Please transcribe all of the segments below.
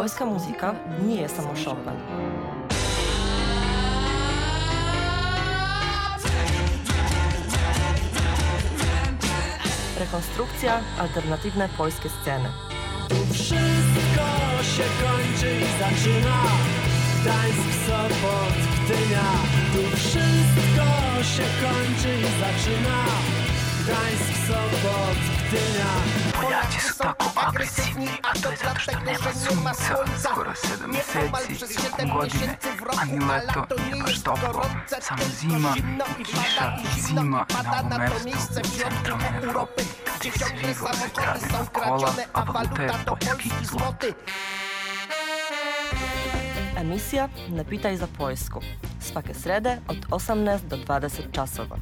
Polska muzyka nie jest samo Chopin. Rekonstrukcja alternatywne polskie sceny. Tu wszystko się kończy i zaczyna Gdańsk, Sopot, Gdynia Tu wszystko się kończy i zaczyna Gdańsk, Sopot, Gdynia Polacy są taką agresywni, a to dlatego, że nie ma słońca Skoro 7 Niemal miesięcy, przez 7 godziny, miesięcy w roku, ani lato, lato nie nie ma jest stopą. gorące, Sam zima zimno i i cisza, zima i pada na to Umersku, w środku centrum Europy, gdzie ciągle samochody są kola, kradzione, a a waluta to polski złoty. Emisja Napitaj za Polsku. Svake srede od 18 do 20 časova.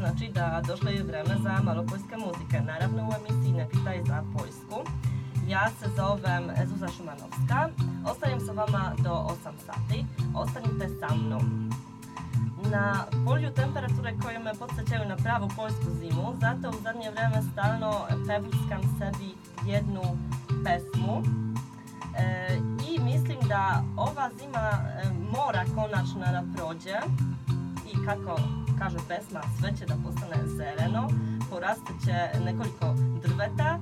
Znači da došlo je vreme za malo poljske muzike. Naravno u emisiji Ne pitaj za Poljsku. Ja se zovem Zuza Šimanovska. Ostajem sa vama do 8 sati. Ostanite sa mnom. Na polju temperature koje podsjećaju na pravu poljsku zimu, zato u zadnje vreme stalno pevuskam sebi jednu pesmu. E, I mislim da ova zima e, mora konačno da prođe kako kaže pesma, sve će da postane zeleno, porastat će nekoliko drveta,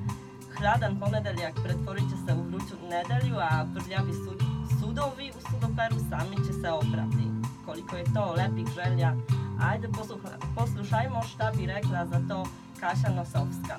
hladan ponedeljak pretvorit će se u vruću nedelju, a prljavi su, sudovi u sudoperu sami će se oprati. Koliko je to lepih želja, ajde posluha- poslušajmo šta bi rekla za to Kaša Nosovska.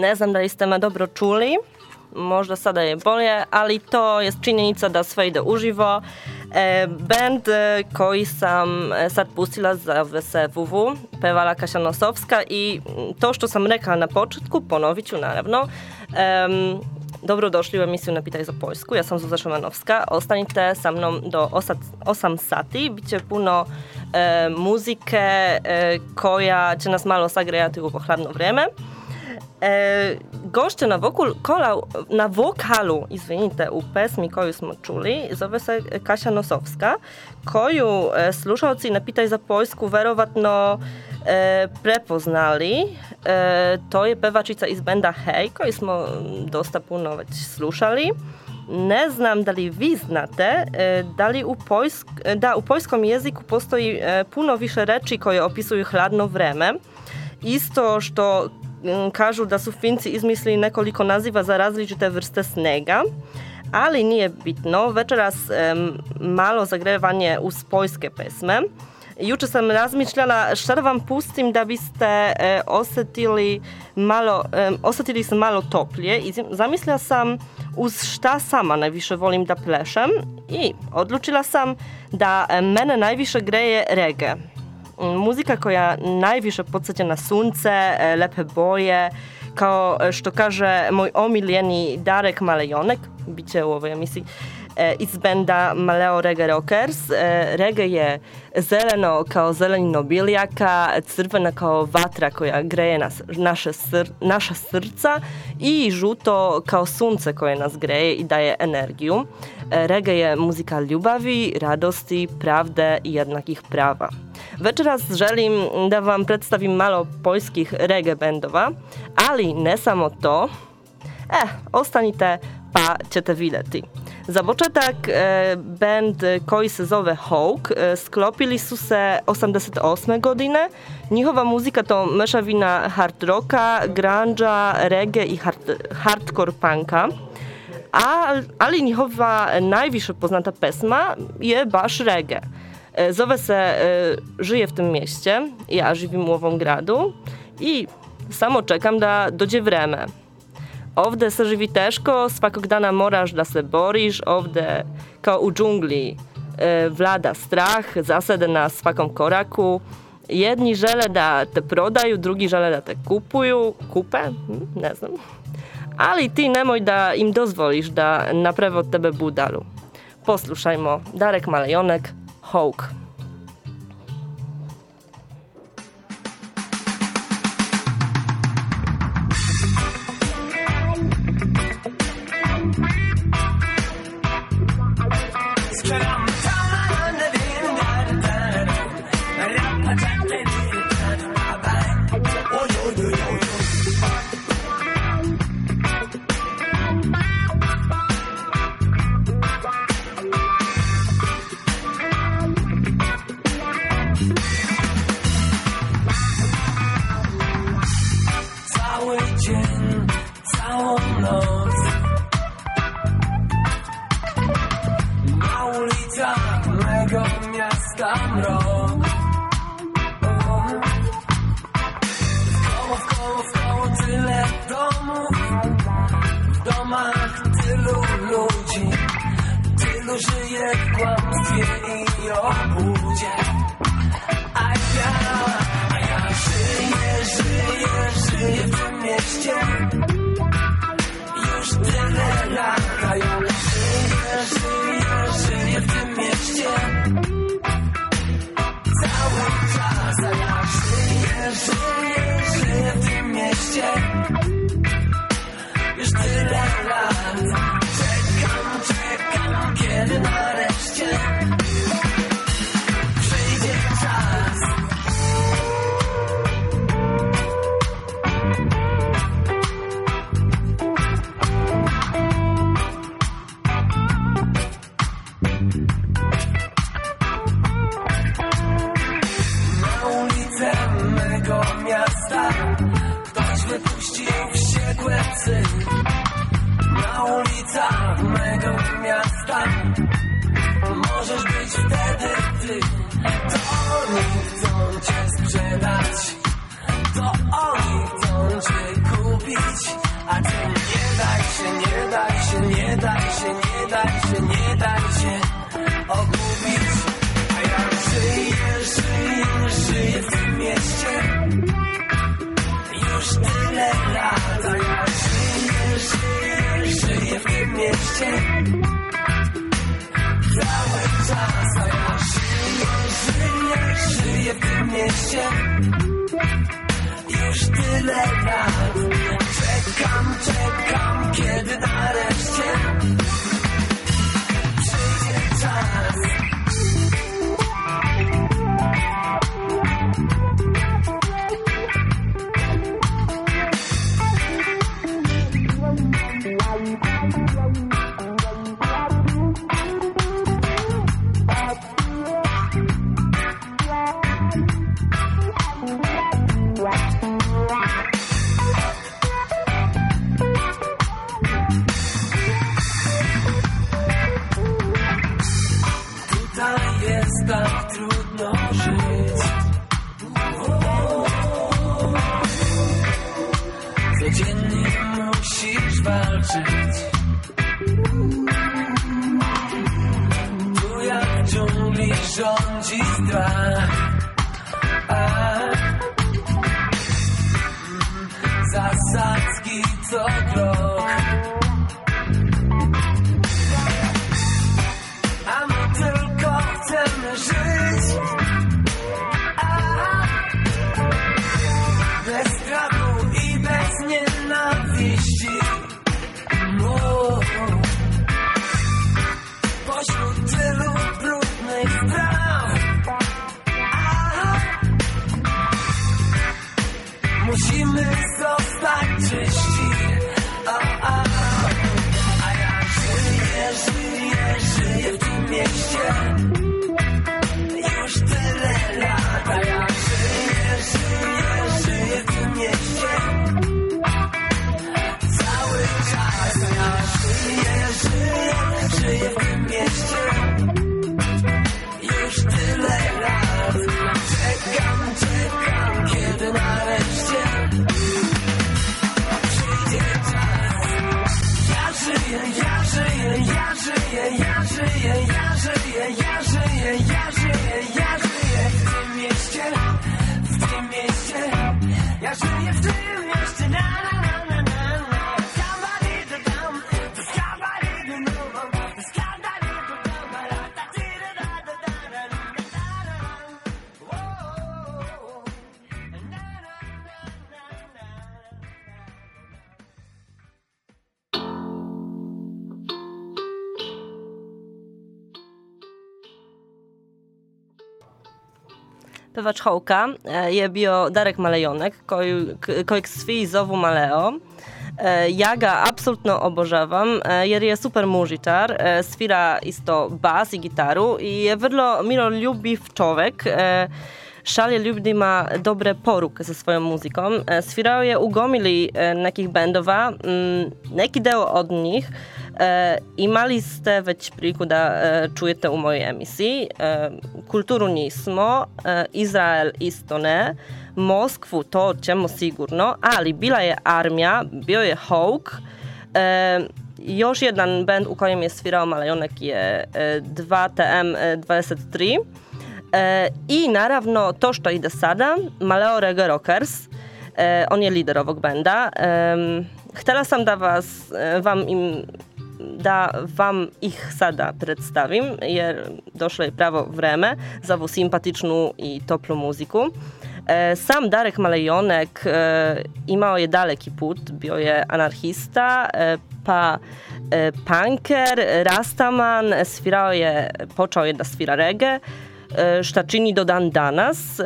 Ne znam da li ste me dobro čuli, možda sada je bolje, ali to je činjenica da sve ide uživo. E, band e, koji sam e, sad pustila zove se WW, pevala Kasia Nosowska i to što sam rekla na početku, ponovit ću naravno. Em, Dobrodošli u emisiju Napitaj za Poljsku. Ja sam Zuza Szymanowska. Ostanite sa mnom do 8 sati. Biće puno e, muzike e, koja će nas malo sagrejati u ovo hladno E, gošće na, vokul, kola, na vokalu, izvinite, u pesmi koju smo čuli, zove se Kasia Nosowska, koju e, slušalci Napitaj za Poljsku verovatno e, prepoznali. E, to je pevačica iz benda Hej, koji smo dosta puno već slušali. Ne znam da li vi znate e, da li u, poljsk, da u poljskom jeziku postoji e, puno više reči koje opisuju hladno vreme. Isto što kažu da su Finci izmislili nekoliko naziva za različite vrste snega, ali nije bitno. Večeras malo zagrevanje uz poljske pesme. Juče sam razmišljala šta vam pustim da biste e, osjetili malo, e, osjetili se malo toplije i zamislila sam uz šta sama najviše volim da plešem i odlučila sam da mene najviše greje reggae. Muzika koja najviše podsjeća na sunce, e, lepe boje, kao što kaže moj omiljeni Darek Malejonek, bit će u ovoj emisiji, e, iz benda Maleo Reggae Rockers. E, reggae je zeleno kao zelenino bilijaka, crvena kao vatra koja greje nas, naše sr, naša srca i žuto kao sunce koje nas greje i daje energiju. E, reggae je muzika ljubavi, radosti, pravde i jednakih prava. Večeras želim da vam predstavim malo poljskih reggae bendova, ali ne samo to. E, ostanite pa ćete vidjeti. Za početak e, band koji se zove Hawk e, sklopili su se 88. godine. Njihova muzika to mešavina hard rocka, grunge'a, reggae i hard, hardcore punka. A, ali njihova najviše poznata pesma je baš reggae. E, Zove se e, Żyję w tym mieście, ja żywim ovom gradu i samo čekam da dođe vreme. Ovde se živi teško, svakog dana moraš da se boriš, ovde kao u džungli e, vlada strah, zasede na svakom koraku. Jedni žele da te prodaju, drugi žele da te kupuju, kupe, hm, ne znam. Ali ti nemoj da im dozvoliš da naprave od tebe budalu. Poslušajmo Darek Malejonek, Hawk. mieście Już tyle lat. Czekam, czekam, kiedy nareszcie. Wierzchołka e, je Darek Malejonek, koekswi zowu Maleo. E, ja ga apsolutno obožavam e, jer je super mužičar, svira isto bas i gitaru i je vrlo lubi w čovek. Szalje lubi ma dobre poruk ze swoją muzyką. Sfirał je u gomili nekich bendova, neki deo od nich, Imali ste već priliku da e, čujete u mojoj emisiji. E, Kulturu nismo, e, Izrael isto ne, Moskvu to ćemo sigurno, ali bila je armija, bio je Hawk, e, još jedan band u kojem je svirao je e, 2TM23 e, i naravno to što ide sada, Maleo Reggae Rockers, e, on je lider ovog benda. E, htjela sam da vas, e, vam im da vam ih sada predstavim, jer došlo je pravo vreme za ovu simpatičnu i toplu muziku. E, Sam Darek Malejonek e, imao je daleki put, bio je anarhista, e, pa punker, rastaman, svirao je, počeo je da svira reggae, šta čini do dan danas.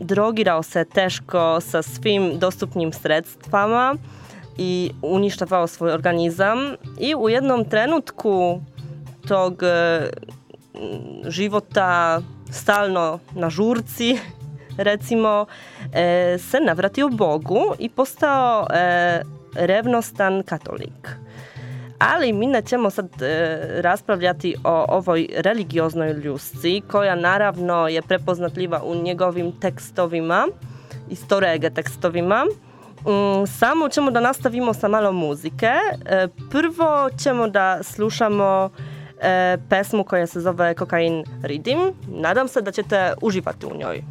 Drogirao se teško sa svim dostupnim sredstvama i uništavao svoj organizam i u jednom trenutku tog e, života stalno na žurci recimo e, se navratio Bogu i postao e, revnostan katolik. Ali mi nećemo sad e, raspravljati o ovoj religioznoj ljusci, koja naravno je prepoznatljiva u njegovim tekstovima, istorege tekstovima. Mm, Samo ćemo da nastavimo sa malo muzike. Prvo ćemo da slušamo e, pesmu koja se zove Kokain Ridim. Nadam se da ćete uživati u njoj.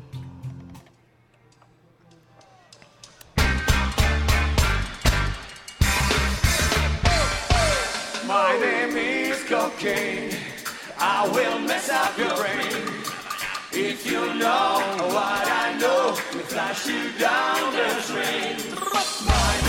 My name is cocaine. I will mess up your brain. If you know what I know, flash you down the drain. My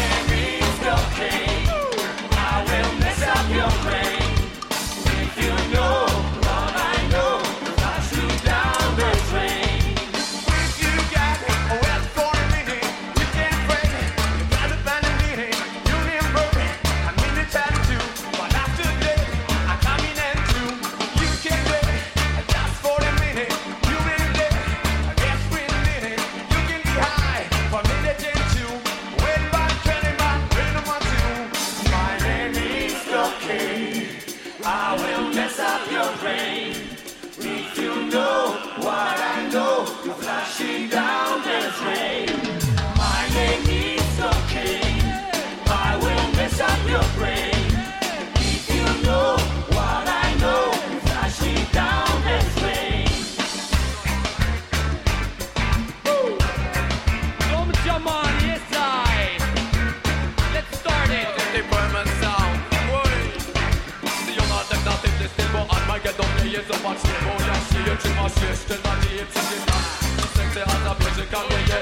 Armageddon nie jest zobacznie Bo ja żyję, czy masz jeszcze nadzieję Przecież na serce, a zabierze kamienie.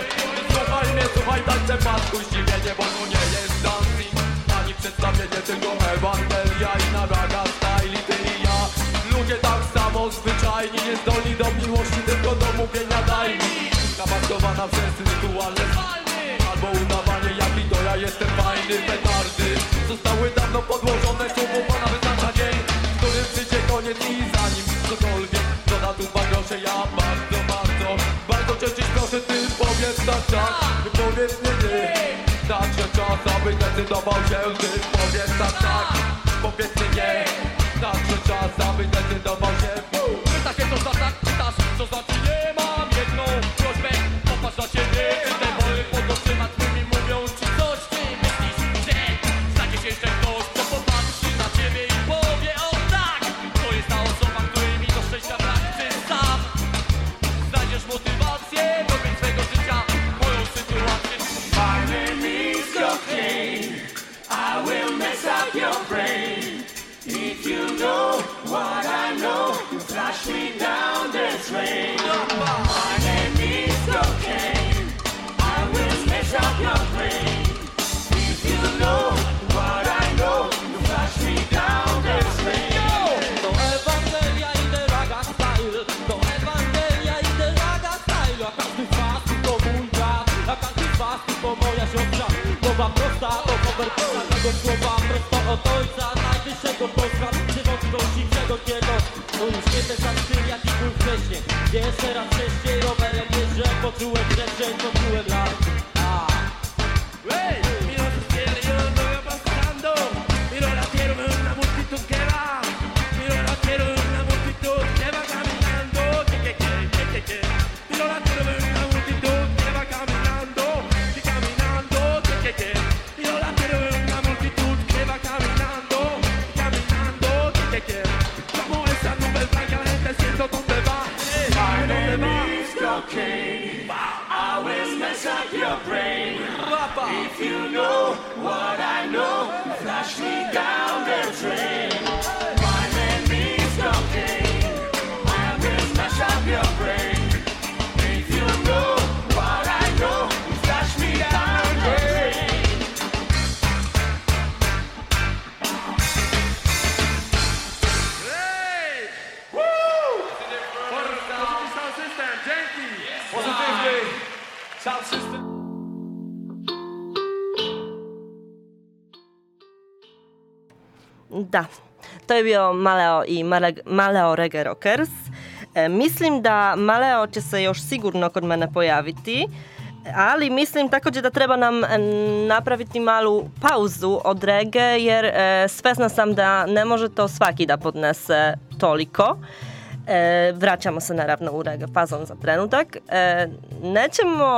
Słuchaj mnie, słuchaj, daj te pasku zdziwienie Bo to nie jest dancing, ani przedstawienie Tylko Ewangelia i na raga style Ty i ja, ludzie tak samo zwyczajni Niezdolni do miłości, tylko do mówienia daj mi. Nabastowana przez rytualne Albo udawanie, jaki to ja jestem fajny Petardy. Zostały Ja bardzo, bardzo, bardzo cię dziś proszę Ty powiedz tak, tak, powiedz nie, nie. Nadszedł czas, aby decydował się Ty powiedz tak, tak, powiedz nie, nie. Nadszedł czas, aby decydował się. Pyta się co za tak, pytasz co znaczy nie Mowa prosta to cover tego słowa Prosto od ojca najwyższego posła Jeszcze raz wcześniej rowerem jeżdżę Poczułem przestrzeń, poczułem lat je bio Maleo i Male- Maleo Reggae Rockers. E, mislim da Maleo će se još sigurno kod mene pojaviti, ali mislim također da treba nam napraviti malu pauzu od reggae, jer e, svesna sam da ne može to svaki da podnese toliko. E, vraćamo se naravno u reggae fazon za trenutak. E, nećemo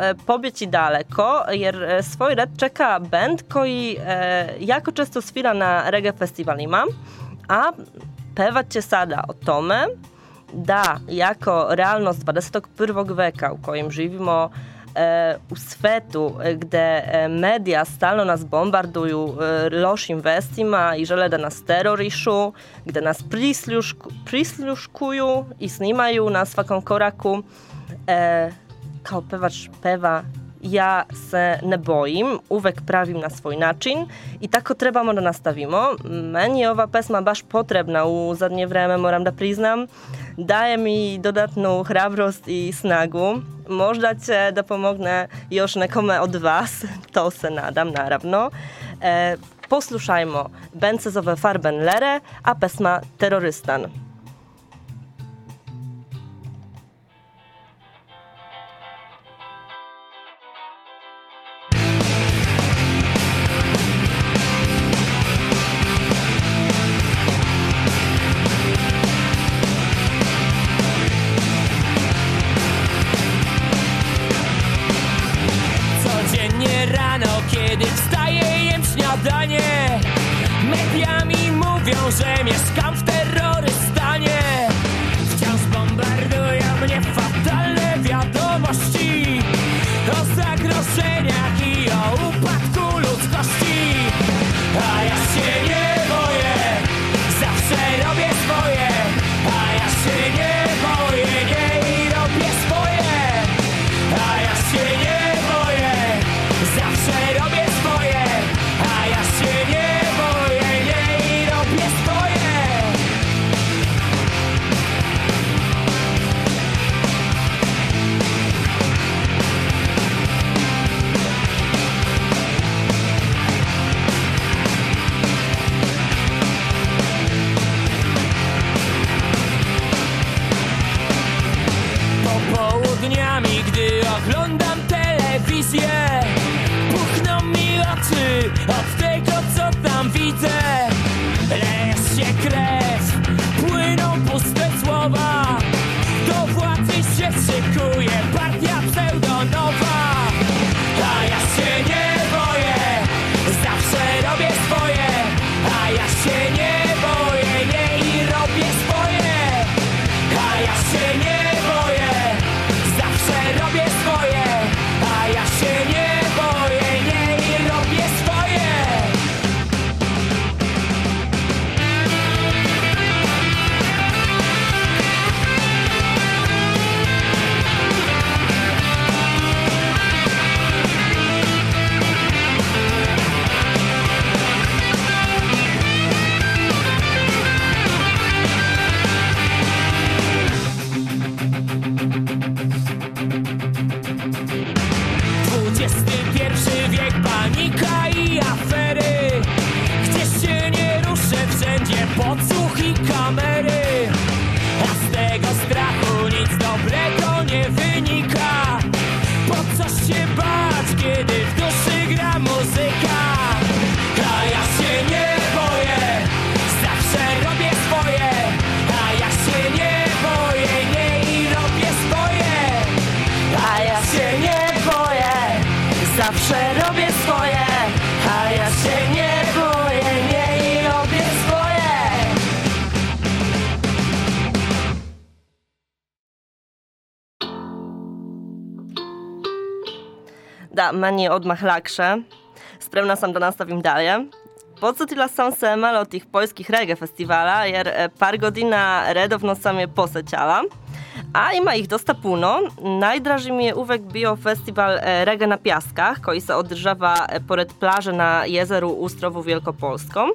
e, pobjeći daleko, jer e, svoj red čeka band koji e, jako često svira na reggae festivalima, a pevat će sada o tome da jako realnost 21. veka u kojem živimo e, u svetu e, gde e, medija stalno nas bombarduju e, lošim vestima i žele da nas terorišu, gde nas prisljušku, i snimaju na svakom koraku. E, kao pevač peva ja se ne bojim, uvek pravim na svoj način i tako trebamo da nastavimo. Meni je ova pesma baš potrebna u zadnje vreme, moram da priznam. Daje mi dodatnu hrabrost i snagu. Možda će da pomogne još nekome od vas, to se nadam naravno. E, poslušajmo, band se zove Farben Lere, a pesma Terrorystan. Da, meni je odmah lakše. Spremna sam da nastavim dalje. Podsjetila sam se malo tih poljskih reggae festivala, jer e, par godina redovno sam je posećala. A ima ih dosta puno. Najdraži mi je bio festival e, Reggae na Piaskach, koji se održava e, pored plaže na jezeru Ustrovu Wielkopolskom.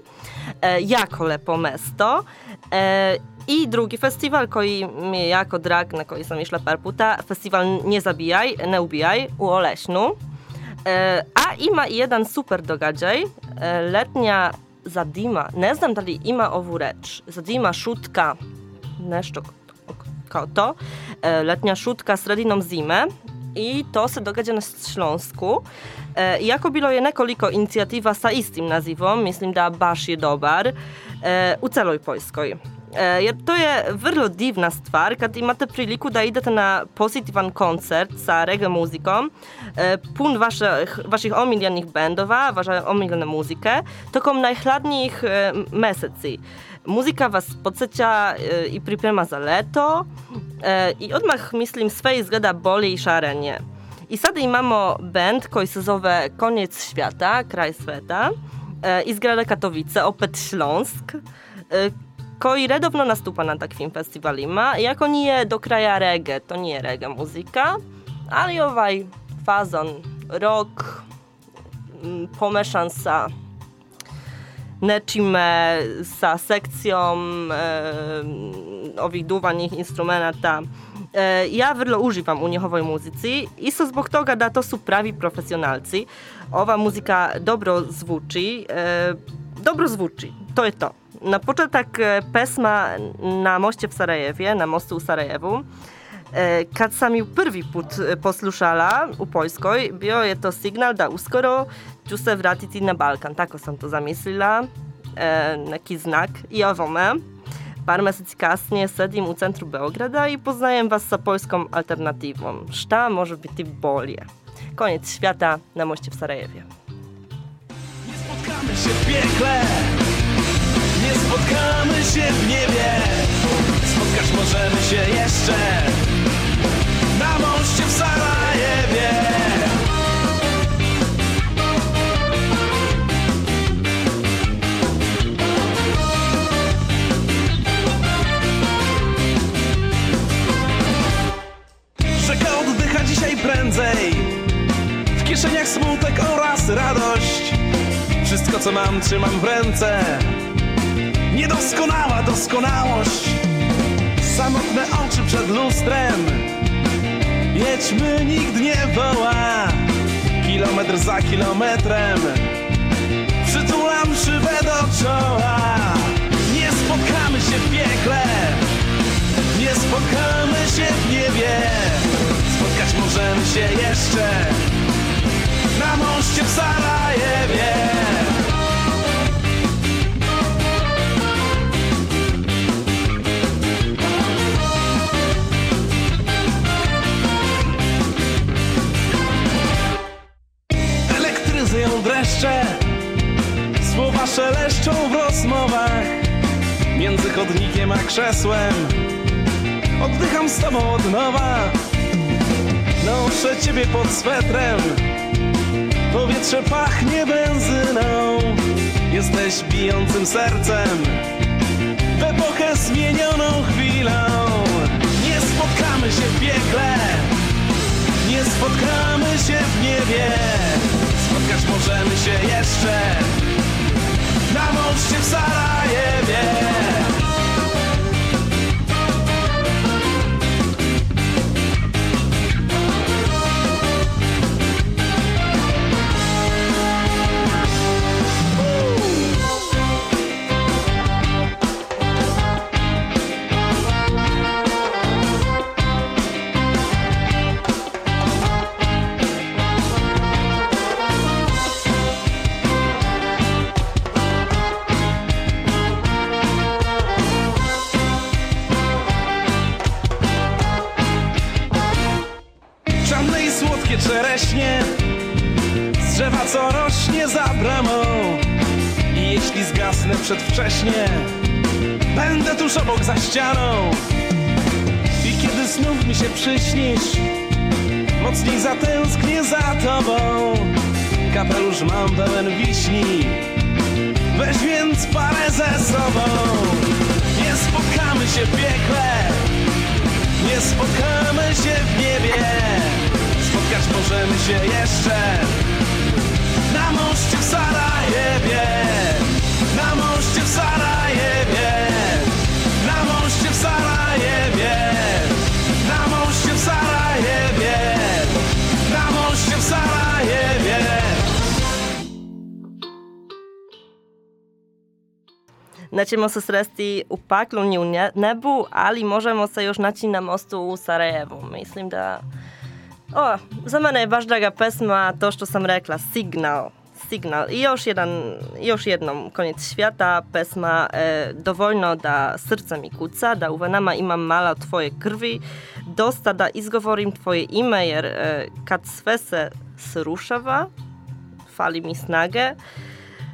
E, jako lepo mesto. E, I drugi festiwal, koji mi je jako drag, na koji sam išla par festiwal Nie zabijaj, ne ubijaj u Oleśnu. E, a ima i jedan super događaj, e, letnja Zadima. Ne znam da li ima ovu reč. Zadima šutka, nešto kao to. Letnja šutka sredinom zime i to se događa na Śląsku. E, iako bilo je nekoliko inicijativa sa istim nazivom, mislim da baš je dobar, e. E, to je vrlo divna stvar kad imate priliku da idete na pozitivan koncert sa reggae muzikom, e, pun vaših, vaših omiljenih bendova, vaše omiljene muzike, tokom najhladnijih e, meseci. Muzika was podsjeća i priprema za leto i odmah mislim sve izgleda bolje i šarenje. I sada imamo band koji se zove Koniec Świata, Kraj Sveta, iz grada Katowice, opet Śląsk, koji redovno nastupa na takvim festivalima. Iako nije do kraja reggae, to nije reggae muzika, ali ovaj fazon rock m, pomešan sa nečime, sa sekcijom e, ovih duvanih instrumenata. E, ja vrlo uživam u njihovoj muzici, isto zbog toga da to su pravi profesionalci. Ova muzika dobro zvuči, e, dobro zvuči, to je to. Na początek e, pesma na moście w Sarajewie, na mostu u Sarajewu. E, Kad sam ju prvi put e, poslušala u Poljskoj, bio je to signal da uskoro ću se vratiti na Balkan. Tako sam to zamislila, e, neki znak. I ovo me. Par meseci kasnije sedim u centru Beograda i poznajem was sa poljską alternatywą. Šta może biti bolje? Koniec świata na moście w Sarajewie. Nie spotkamy się w piekle, nie spotkamy się w niebie. Spotkać możemy się jeszcze na moście w Sarajewie. Rzeka oddycha dzisiaj prędzej W kieszeniach smutek oraz radość Wszystko co mam trzymam w ręce Niedoskonała doskonałość. Samotne oczy przed lustrem. Jedźmy, nikt nie woła. Kilometr za kilometrem. Przytulam szybę do czoła. Nie spotkamy się w piekle. Nie spotkamy się w niebie. Spotkać możemy się jeszcze. Na moście w Sarajewie Dreszcze. Słowa szeleszczą w rozmowach. Między chodnikiem a krzesłem. Oddycham z tobą od nowa. Noszę ciebie pod swetrem. Powietrze pachnie benzyną. Jesteś bijącym sercem. W epokę zmienioną chwilą. Nie spotkamy się w piekle. Nie spotkamy się w niebie Spotkać możemy się jeszcze. Na moście w Sarajewie przedwcześnie Będę tuż obok za ścianą. I kiedy znów mi się przyśnisz Mocniej zatęsknię za tobą. Kapelusz mam pełen wiśni Weź więc parę ze sobą. Nie spotkamy się w piekle nie spotkamy się w niebie. Spotkać możemy się jeszcze Na moście w Sarajewie Na moście w Sarajewie Na moście w Sarajewie Na moście w Sarajewie u nebu, ali možemo se još naći na mostu u Sarajevu. Mislim da... O, za mene je baš draga pesma to što sam rekla, Signal. Signal. I još, jedan, još jednom, koniec świata, pesma e, Dovoljno da srce mi kuca, da u venama imam malo tvoje krvi, dosta da izgovorim tvoje ime, jer e, kad sve se srušava, fali mi snage.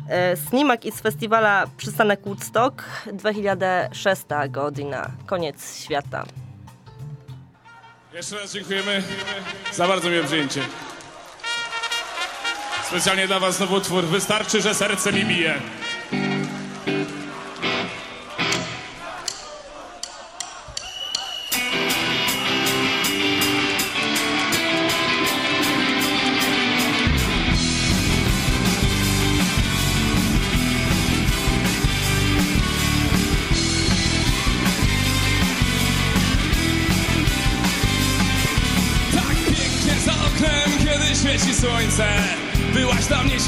E, Snimak iz festiwala Przystanek Woodstock 2006 godzina. Koniec świata. Jeszcze raz dziękujemy za bardzo miłe przyjęcie. Specjalnie dla Was nowotwór. Wystarczy, że serce mi bije.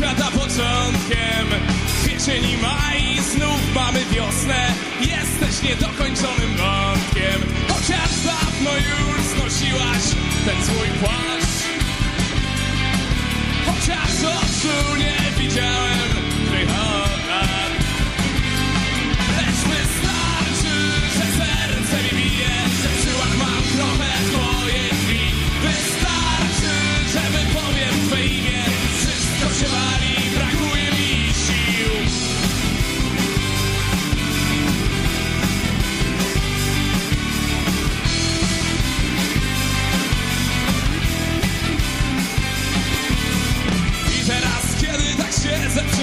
Świata początkiem Kwiecień i maj, znów mamy wiosnę. Jesteś niedokończonym wątkiem. Chociaż dawno już znosiłaś ten swój płaszcz Chociaż oczu nie widziałem twych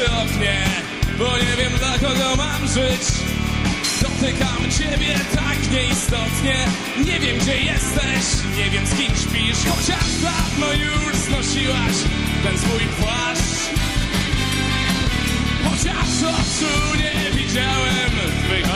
oknie Bo nie wiem dla kogo mam żyć. Dotykam ciebie tak nieistotnie. Nie wiem gdzie jesteś, nie wiem z kim śpisz Chociaż dawno już znosiłaś ten swój płaszcz. Chociaż oczu nie widziałem twych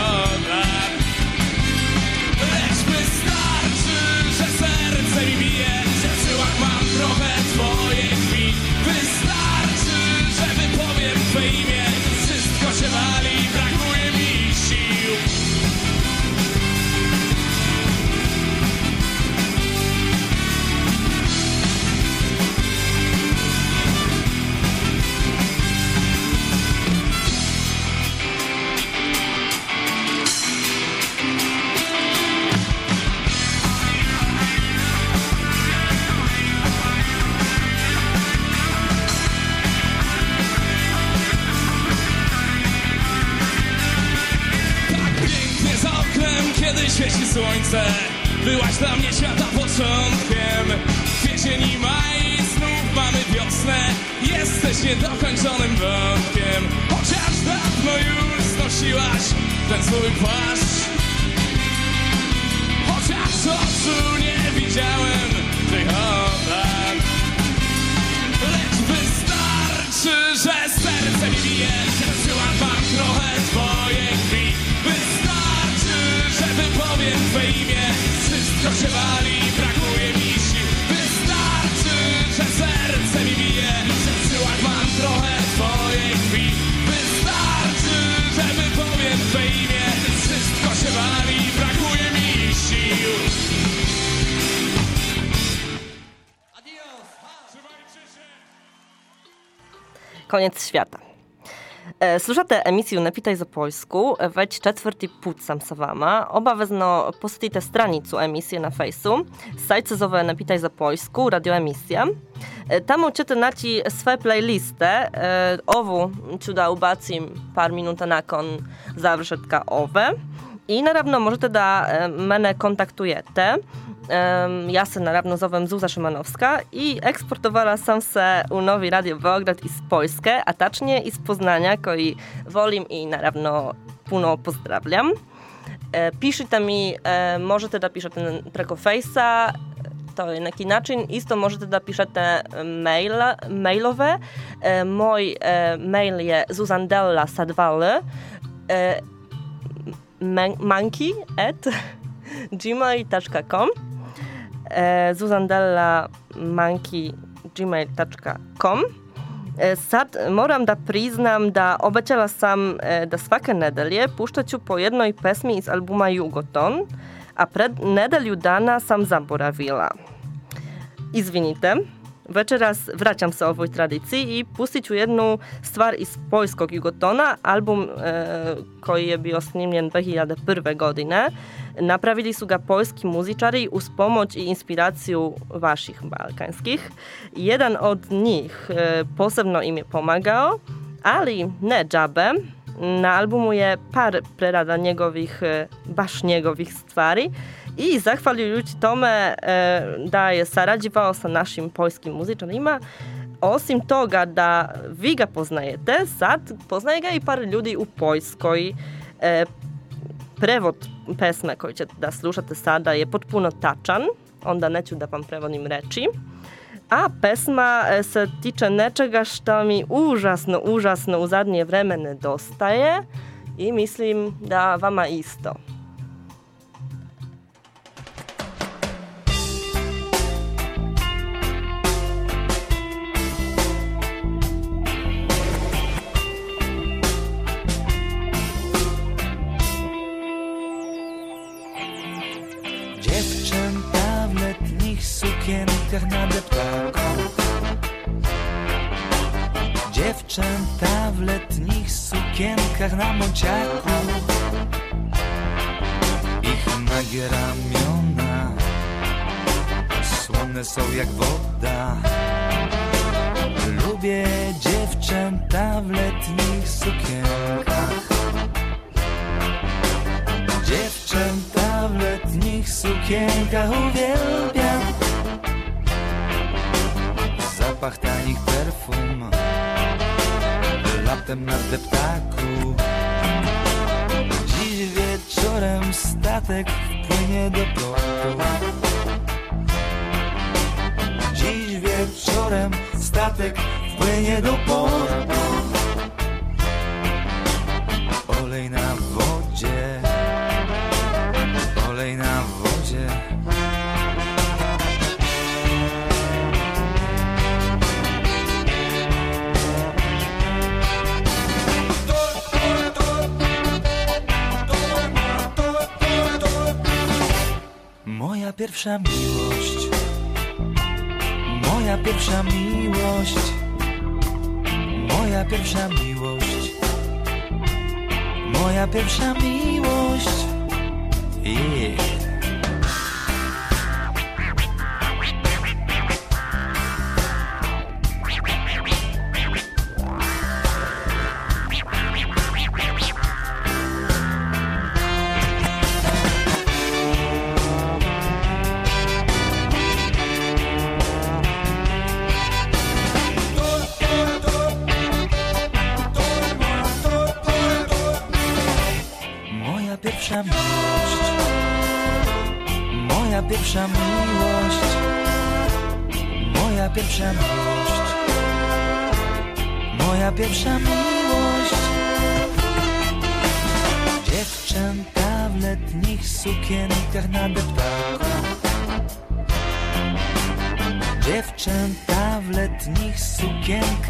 E, Slušate emisiju Ne pitaj za Poljsku, već četvrti put sam sa vama. Obavezno posjetite stranicu emisije na fejsu. Sajt se zove Ne pitaj za Poljsku, radio emisija. E, Tamo ćete naći sve playliste. Ovu ću da ubacim par minuta nakon završetka ove. I naravno možete da e, mene kontaktujete. Ja se naravno zovem Zuza Szymanowska i eksportowała sam se u Novi Radio Beograd iz Poljske, a tačnije iz Poznania, koji volim i naravno puno pozdravljam. E, mi, e, možete da na- preko fejsa, to je neki način. Isto možete da pišete mail, mailove. E, moj e, mail je zuzandella sa e, monkey at gmail.com e, E, Sad moram da priznam da obećala sam e, da svake nedelje puštat ću po jednoj pesmi iz albuma Jugoton, a pred nedelju dana sam zaboravila. Izvinite, večeras vraćam se ovoj tradiciji i pustit ću jednu stvar iz poljskog Jugotona, album e, koji je bio snimljen 2001. godine. Napravili su ga poljski muzičari uz pomoć i inspiraciju vaših balkanskih. Jedan od njih e, posebno im je pomagao, ali ne džabe. Na albumu je par prerada njegovih, baš njegovih stvari i zahvaljujući tome e, da je sarađivao sa našim poljskim muzičarima, osim toga da vi ga poznajete, sad poznaje ga i par ljudi u Poljskoj. E, prevod pesme koju ćete da slušate sada je potpuno tačan, onda neću da vam prevodim reči. A pesma e, se tiče nečega što mi užasno, užasno u zadnje vreme nedostaje i mislim da vama isto. Sukienkach na deptaku Dziewczęta w letnich sukienkach na mociaku Ich nagie ramiona Słone są jak woda. Lubię dziewczęta w letnich sukienkach. Dziewczęta w letnich sukienkach uwielbiam Zapach tanich perfum. Latem na deptaku. Dziś wieczorem statek wpłynie do portu. Dziś wieczorem statek wpłynie do portu. Olej na wodzie. Olej na Moja pierwsza miłość. Moja pierwsza miłość. Moja pierwsza miłość. Moja pierwsza miłość. Yeah.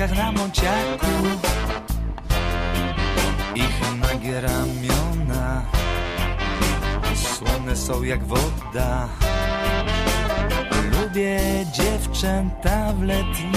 Sukienkach na mociaku ich nagie ramiona Słone są jak woda. Lubię dziewczęta w letnich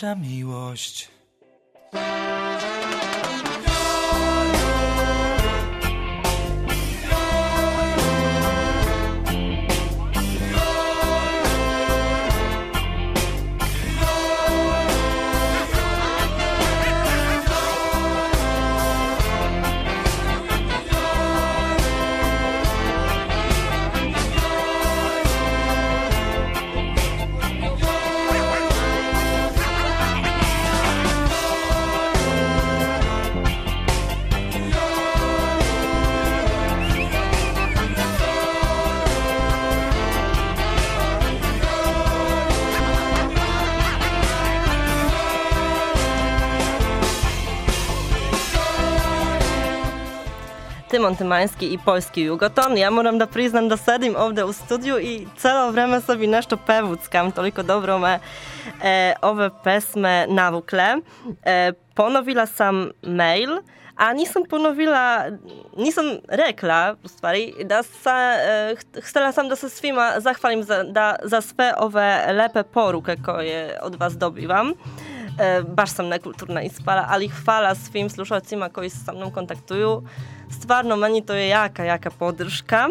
Pierwsza miłość. Timon Tymański i Polski Jugoton. Ja moram da priznam da sedim ovde u studiju i celo vreme sebi nešto pevuckam, toliko dobro me e, ove pesme navukle. E, ponovila sam mail, a nisam ponovila, nisam rekla u stvari da sa, e, ht- htjela sam da se svima zahvalim za, da, za sve ove lepe poruke koje od vas dobivam. E, baš sam nekulturna ispala, ali hvala svim slušalcima koji se sa mnom kontaktuju. Stvarno, meni to je jaka, jaka podrška.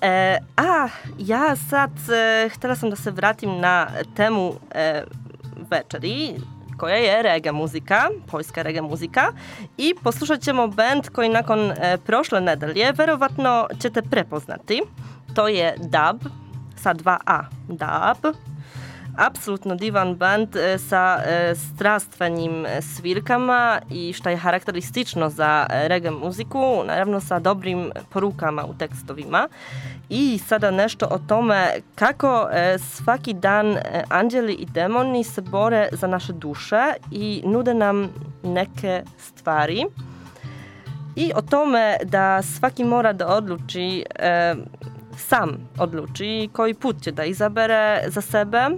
E, a ja sad e, htjela sam da se vratim na temu e, večeri, koja je reggae muzika, poljska reggae muzika i poslušat ćemo band koji nakon e, prošle nedelje verovatno ćete prepoznati. To je Dub sa 2A. Dub. Apsolutno divan band e, sa e, strastvenim svirkama i što je karakteristično za e, reggae muziku, naravno sa dobrim porukama u tekstovima. I sada nešto o tome kako e, svaki dan e, anđeli i demoni se bore za naše duše i nude nam neke stvari. I o tome da svaki mora da odluči e, sam odluči koji put će da izabere za sebe,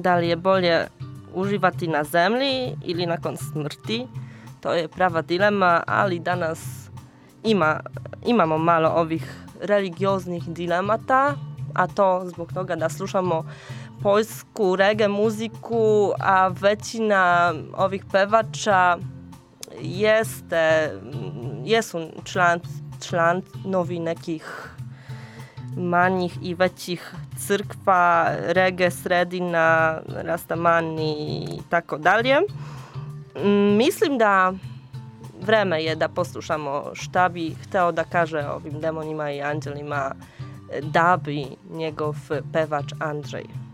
da li je bolje uživati na zemlji ili nakon smrti. To je prava dilema, ali danas ima, imamo malo ovih religioznih dilemata, a to zbog toga da slušamo poljsku reggae muziku, a većina ovih pevača jeste, jesu član, članovi nekih manjih i većih crkva, reggae sredina, rastamani i tako dalje. Mm, Mislim da vreme je da poslušamo šta bi hteo da kaže ovim demonima i anđelima da bi njegov pevač Andrzej.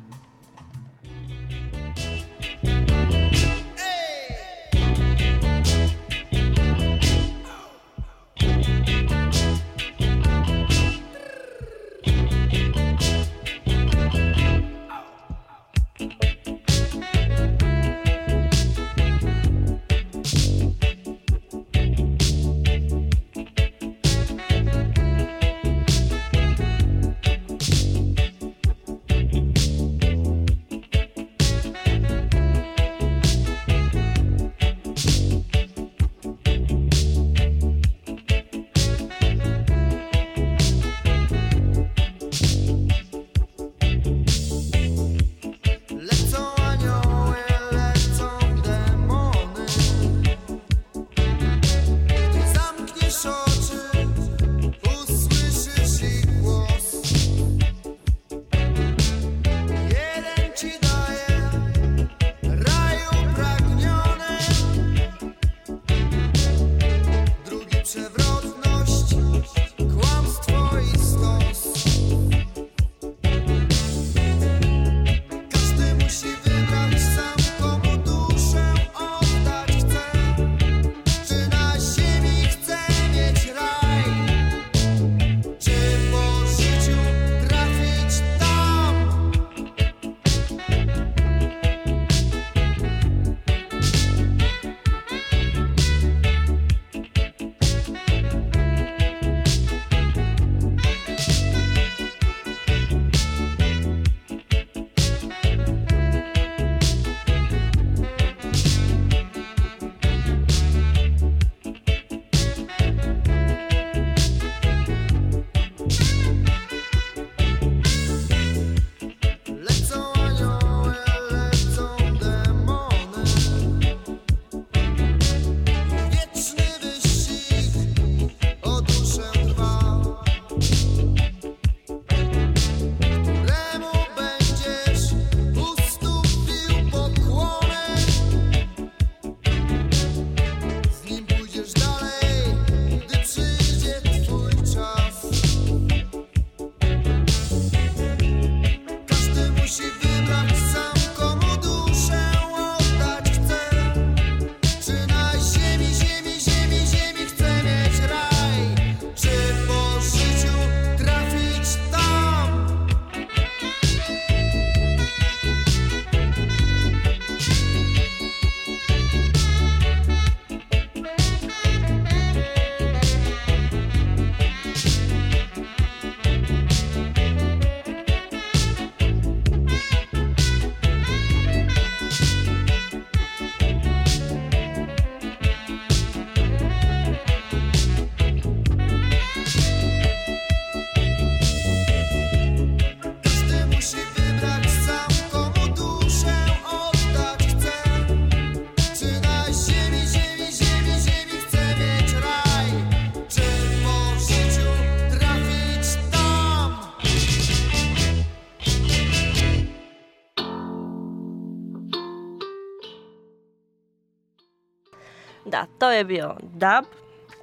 Bio dub.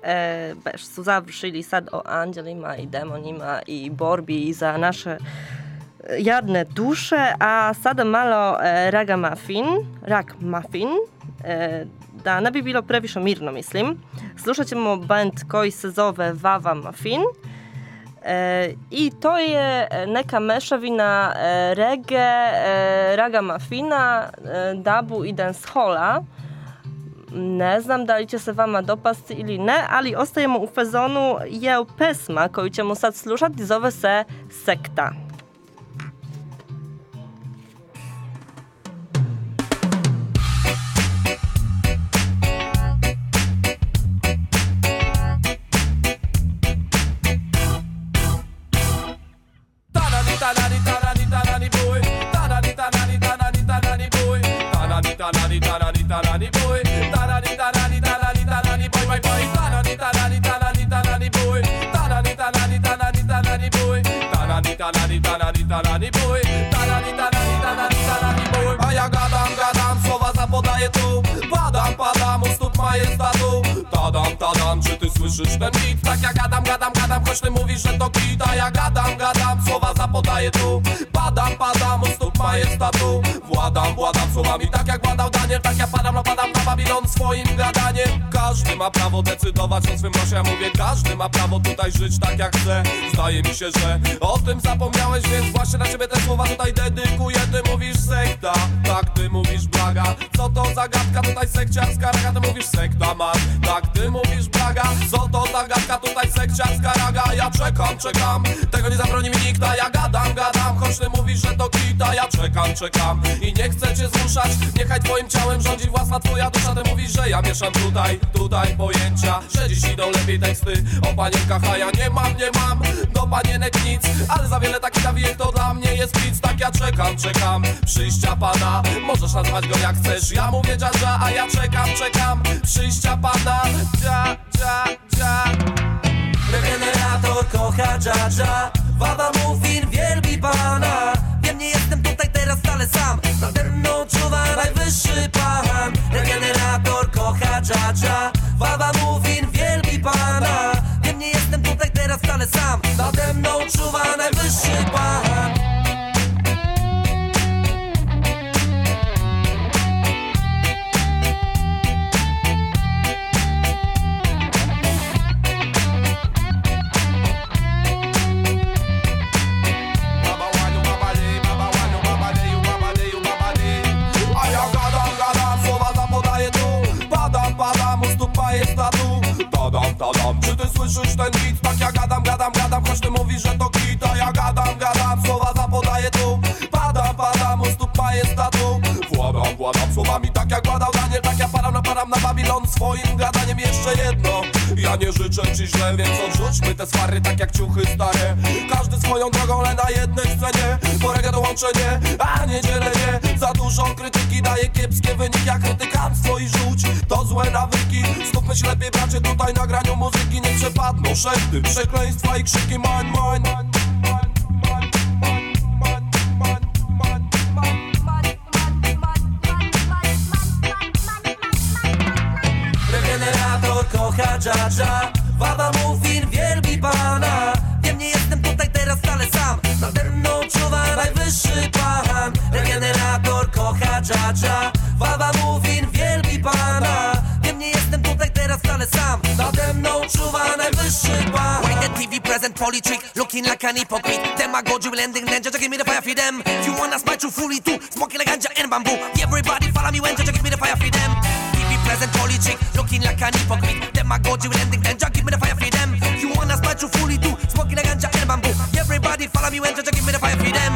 E, su završili sad o anđelima i demonima i borbi za naše e, jadne duše, a sada malo e, raga muffin, rak muffin, e, da ne bi bilo previše mirno, mislim. Slušat ćemo band koji se zove Vava Muffin. E, I to je neka mešavina e, reggae, e, raga mafina, e, dabu i dancehala. Ne znam da li će se vama dopasti ili ne, ali ostajemo u fazonu je pesma koju ćemo sad slušati, zove se Sekta. Słyszysz ten beat? Tak ja gadam, gadam, gadam, choć ty mówisz, że to kit ja gadam, gadam, słowa zapodaję tu. Padam, padam, u stóp majestatu Władam, władam słowami, tak jak władał Daniel Tak ja padam, napadam na Babilon swoim gadaniem. Każdy ma prawo decydować o swym losie Ja mówię, każdy ma prawo tutaj żyć tak jak chce. Zdaje mi się, że o tym zapomniałeś Więc właśnie na ciebie te słowa tutaj dedykuję. Ty mówisz sekta, Co to za gadka tutaj sekciarska? Raga Ty mówisz sekta man, tak ty mówisz blaga Co to za gadka tutaj sekciarska? Raga Ja czekam, czekam, tego nie zabroni mi nikt A ja gadam, gadam, choć ty mówisz, że to kita Ja czekam, czekam. I nie chcę cię zmuszać. Niechaj twoim ciałem rządzi własna twoja dusza. Ty mówisz, że ja mieszam tutaj, tutaj pojęcia. Że dziś idą lepiej teksty o panienkach A ja nie mam, nie mam do panienek nic. Ale za wiele takich nawijek to dla mnie jest nic Tak ja czekam, czekam. Przyjścia pana Możesz nazwać go jak chcesz, ja mówię dża, dża A ja czekam, czekam przyjścia pana. Dża, dża, dża. Regenerator kocha dżadża Wawa Muffin wielbi pana. Wiem, nie jestem tutaj teraz wcale sam. Nade mną czuwa najwyższy pan. Regenerator kocha dżadża Wawa Muffin wielbi pana. Wiem, nie jestem tutaj teraz wcale sam. Nade mną czuwa najwyższy pan słyszysz ten beat? Tak ja gadam, gadam, gadam, choć ty mówisz, że to kit A ja gadam, gadam, słowa zapodaję tu. Padam, padam, u stóp majestatu Władam, władam słowami tak jak władał Daniel Tak ja padam, napadam na Babilon. Swoim gadaniem Jeszcze jedno, ja nie życzę ci źle Więc odrzućmy te swary tak jak ciuchy stare. Każdy swoją drogą, ale na jednej scenie Porega dołączenie, a nie dzielenie. Za dużo krytyki daje kiepskie wyniki Jak krytykanstwo i żółć, to złe nawyki. Skupmy się lepiej bracie tutaj na graniu muzyki Nie przepadną. Szepty, przekleństwa i krzyki Mine, mine kocha dżadża Wawa Muffin wielbi pana. Wiem, nie jestem tutaj teraz wcale sam. Nade mną czuwa najwyższy pan Regenerator kocha dżadża Wawa Muffin wielbi pana. Wiem, nie jestem tutaj teraz wcale sam. Nade mną czuwa najwyższy pan TV present polytrick, looking like an hypocrite. Demagogy then just give me the fire them. If you wanna smite you fully too, smoking like ganja and bamboo. Everybody follow me when just give me the fire. TV present polytrick, looking like an hypocrite. Demagogy will ending just give me the fire for them. You wanna smite you fully too, smoking like ganja and bamboo. Everybody follow me when give me the fire for them.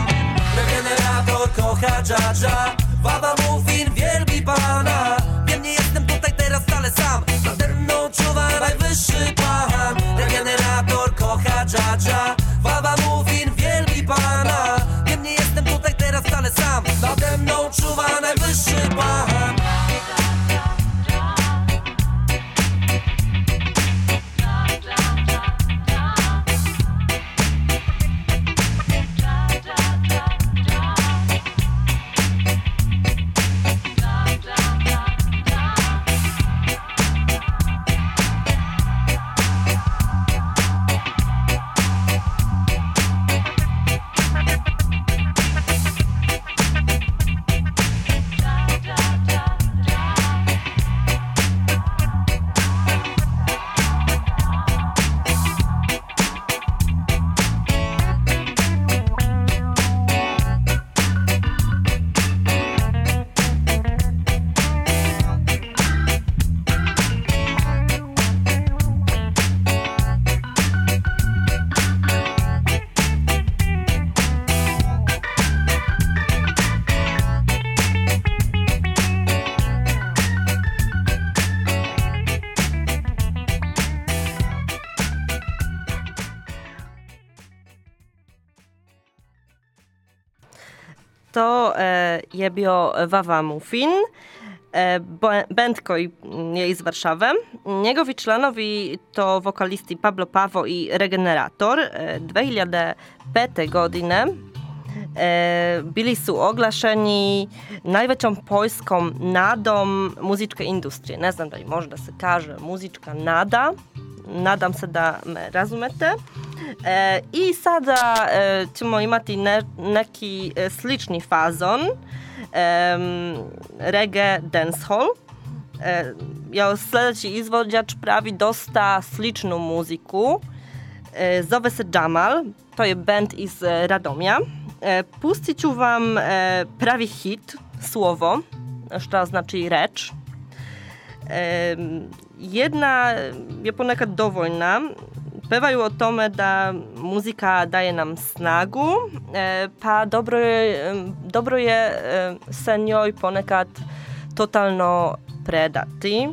Regenerator kocha dżadża Wawa Muffin wielbi pana Wiem, nie jestem tutaj teraz wcale sam Nade mną czuwa najwyższy pan Regenerator kocha dżadża Wawa Muffin wielbi pana Wiem, nie jestem tutaj teraz wcale sam Nade mną czuwa najwyższy pan jebio Wawa Muffin, e, band koji jej z Warszawy. Njegovi članovi to wokalisti Pablo Pavo i Regenerator. E, 2005. godine e, bili su oglašeni najvećom poljskom nadom muzičke industrije. Ne znam da li može da se kaže muzička nada. Nadam se da me razumete. E, I sada e, ćemo imati ne- neki e, slični fazon. Reggae dancehall. E, ja sljedeći izvođač pravi dosta sličnu muziku. E, zove se Jamal, to je band iz e, Radomia. E, pustit ću vam e, pravi hit, słowo, što znači reč. E, jedna je ponekad Pevaju o tome da muzika daje nam snagu, e, pa dobro je, e, dobro je e, se njoj ponekad totalno predati.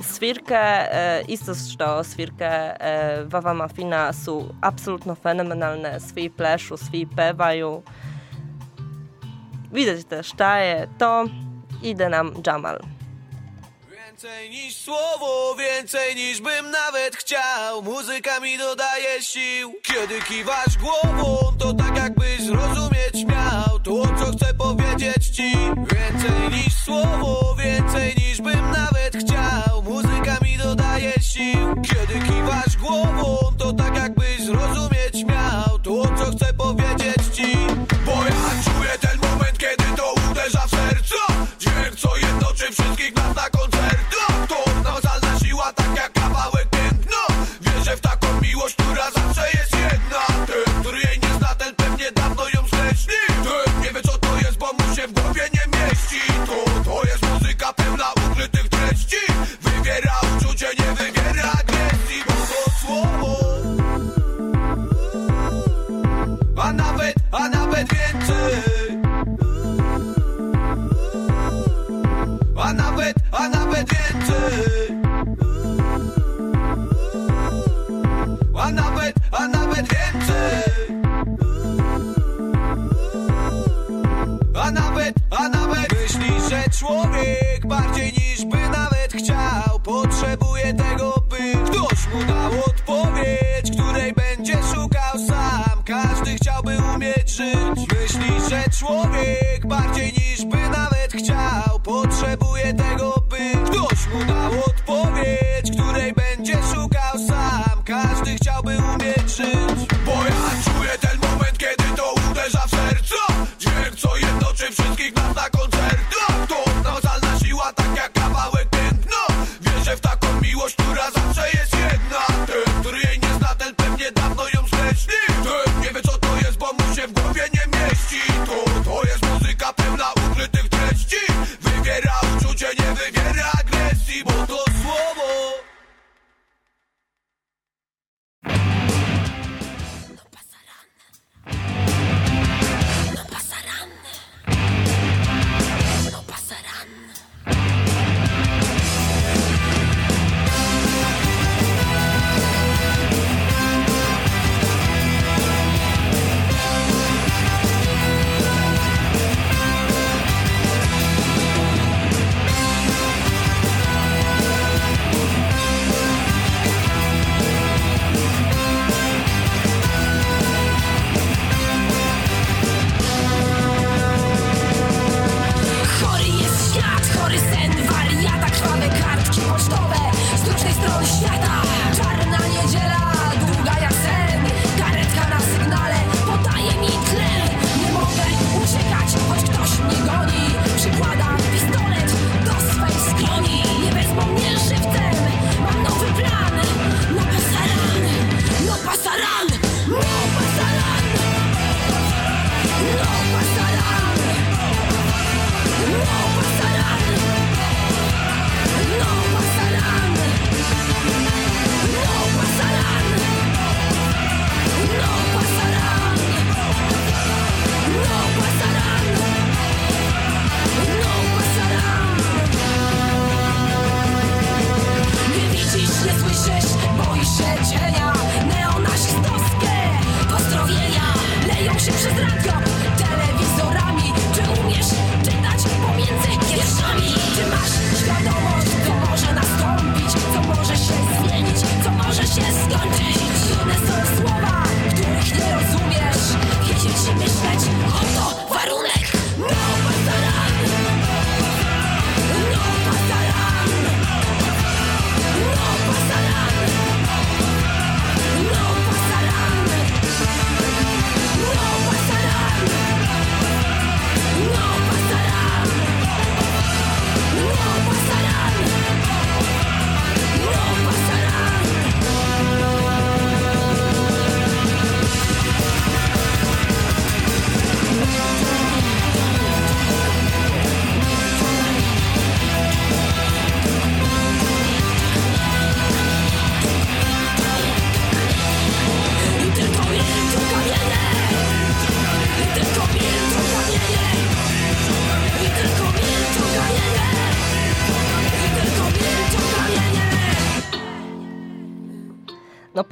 Svirke, e, isto što svirke e, Vava Mafina su apsolutno fenomenalne, svi plešu, svi pevaju. Vidjet ćete šta je to, ide nam Jamal. Więcej niż słowo, więcej niż bym nawet chciał. Muzyka mi dodaje sił. Kiedy kiwasz głową, to tak jakbyś zrozumieć miał To, co chcę powiedzieć ci. Więcej niż słowo, więcej niż bym nawet chciał. Muzyka mi dodaje sił. Kiedy kiwasz głową, A nawet, a nawet więcej A nawet, a nawet Myśli, że człowiek bardziej niż by nawet chciał. Potrzebuje tego, by ktoś mu dał odpowiedź żyć. Myśli, że człowiek bardziej niż by nawet chciał Potrzebuje tego, by ktoś mu dał odpowiedź Której będzie szukał sam. Każdy chciałby umieć żyć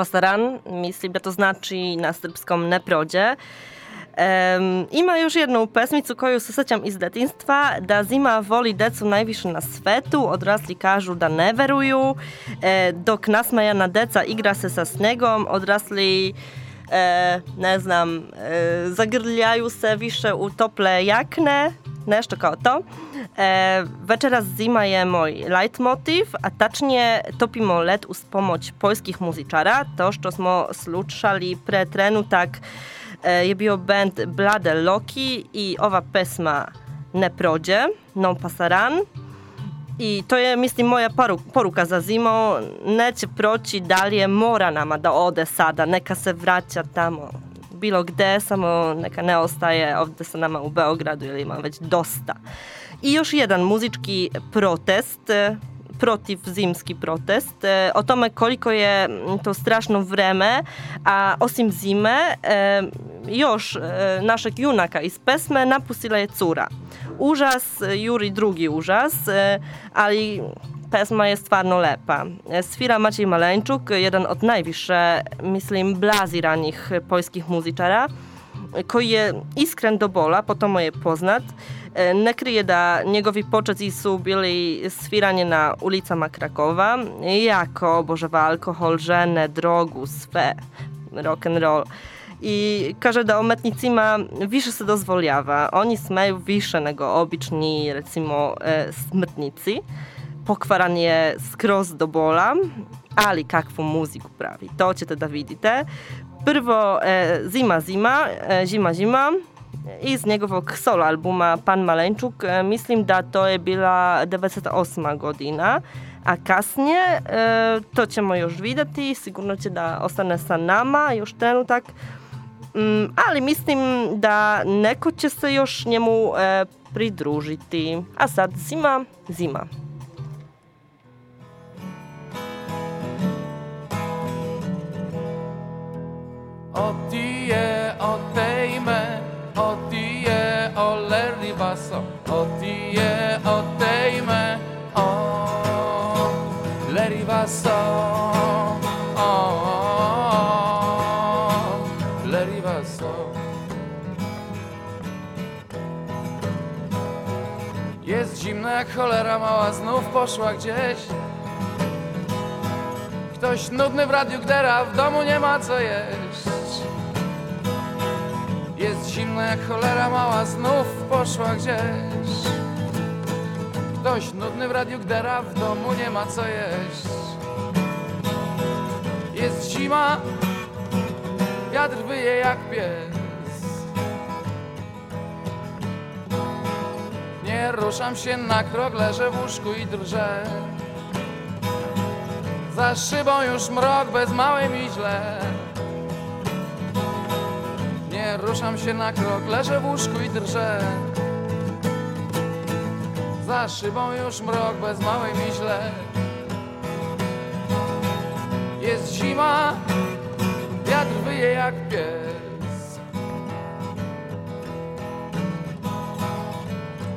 pasaran, to znači na srpskom neprođe. Um, ima još jednu pesmicu koju se sećam iz detinstva, da zima voli decu najviše na svetu, odrasli kažu da ne veruju, e, dok nasmajana deca igra se sa snegom, odrasli e, ne znam, e, zagrljaju se više u tople jakne, nešto kao to. E, večeras zima je moj leitmotiv, a tačnije topimo led uz pomoć poljskih muzičara. To što smo slušali pre trenutak e, je bio band Blade Loki i ova pesma Ne prođe, Non Pasaran. I to je, mislim, moja poruka za zimo. Neće proći dalje, mora nama da ode sada, neka se vraća tamo bilo gde, samo neka ne ostaje ovde sa nama u Beogradu ili ima već dosta. I još jedan muzički protest, protiv zimski protest e, o tome koliko je to strašno vreme, a osim zime e, još e, našeg junaka iz pesme napustila je cura. Užas juri drugi užas, ali pesma je stvarno lepa. Svira Maciej Maleńczuk, jeden od najviše, mislim, blaziranih poljskih muzičara, koji je iskren do bola, po tomu je poznat. Ne kryje da njegovi početci su bili sviranje na ulicama Krakova, jako obožava alkohol, žene, drogu, sve, rock and roll. I kaže da umetnicima više se dozvoljava. Oni smeju više nego obični, recimo, e, smrtnici. Pokvaran je skroz do bola, ali kakvu muziku pravi. To ćete da vidite. Prvo e, Zima Zima, e, Zima Zima, iz njegovog solo albuma Pan Maleńczuk. E, mislim da to je bila 98. godina, a kasnije e, to ćemo još vidjeti, sigurno će da ostane sa nama još trenutak, mm, ali mislim da neko će se još njemu e, pridružiti. A sad zima, zima. Odije, odejme, odije, ole ribaso, odije, odejme, o, le ribaso, o, le ribaso. Jest zimno jak cholera mała, znów poszła gdzieś Ktoś nudny w radiu gdera, w domu nie ma co jeść. Jest zimno jak cholera mała, znów poszła gdzieś. Ktoś nudny w radiu gdera, w domu nie ma co jeść. Jest zima, wiatr wyje jak pies. Nie ruszam się na krok, leżę w łóżku i drżę za szybą już mrok, bez małej mi źle. Nie ruszam się na krok, leżę w łóżku i drżę. Za szybą już mrok, bez małej mi źle. Jest zima, wiatr wyje jak pies.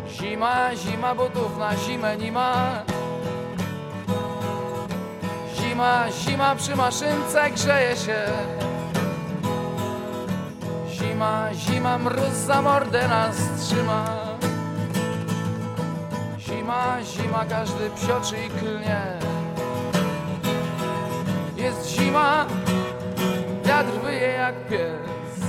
Zima, zima, butów na zimę nie ma Zima, zima przy maszynce grzeje się. Zima, zima, mróz za mordę nas trzyma. Zima, zima, każdy psioczy i klnie. Jest zima, wiatr wyje jak pies.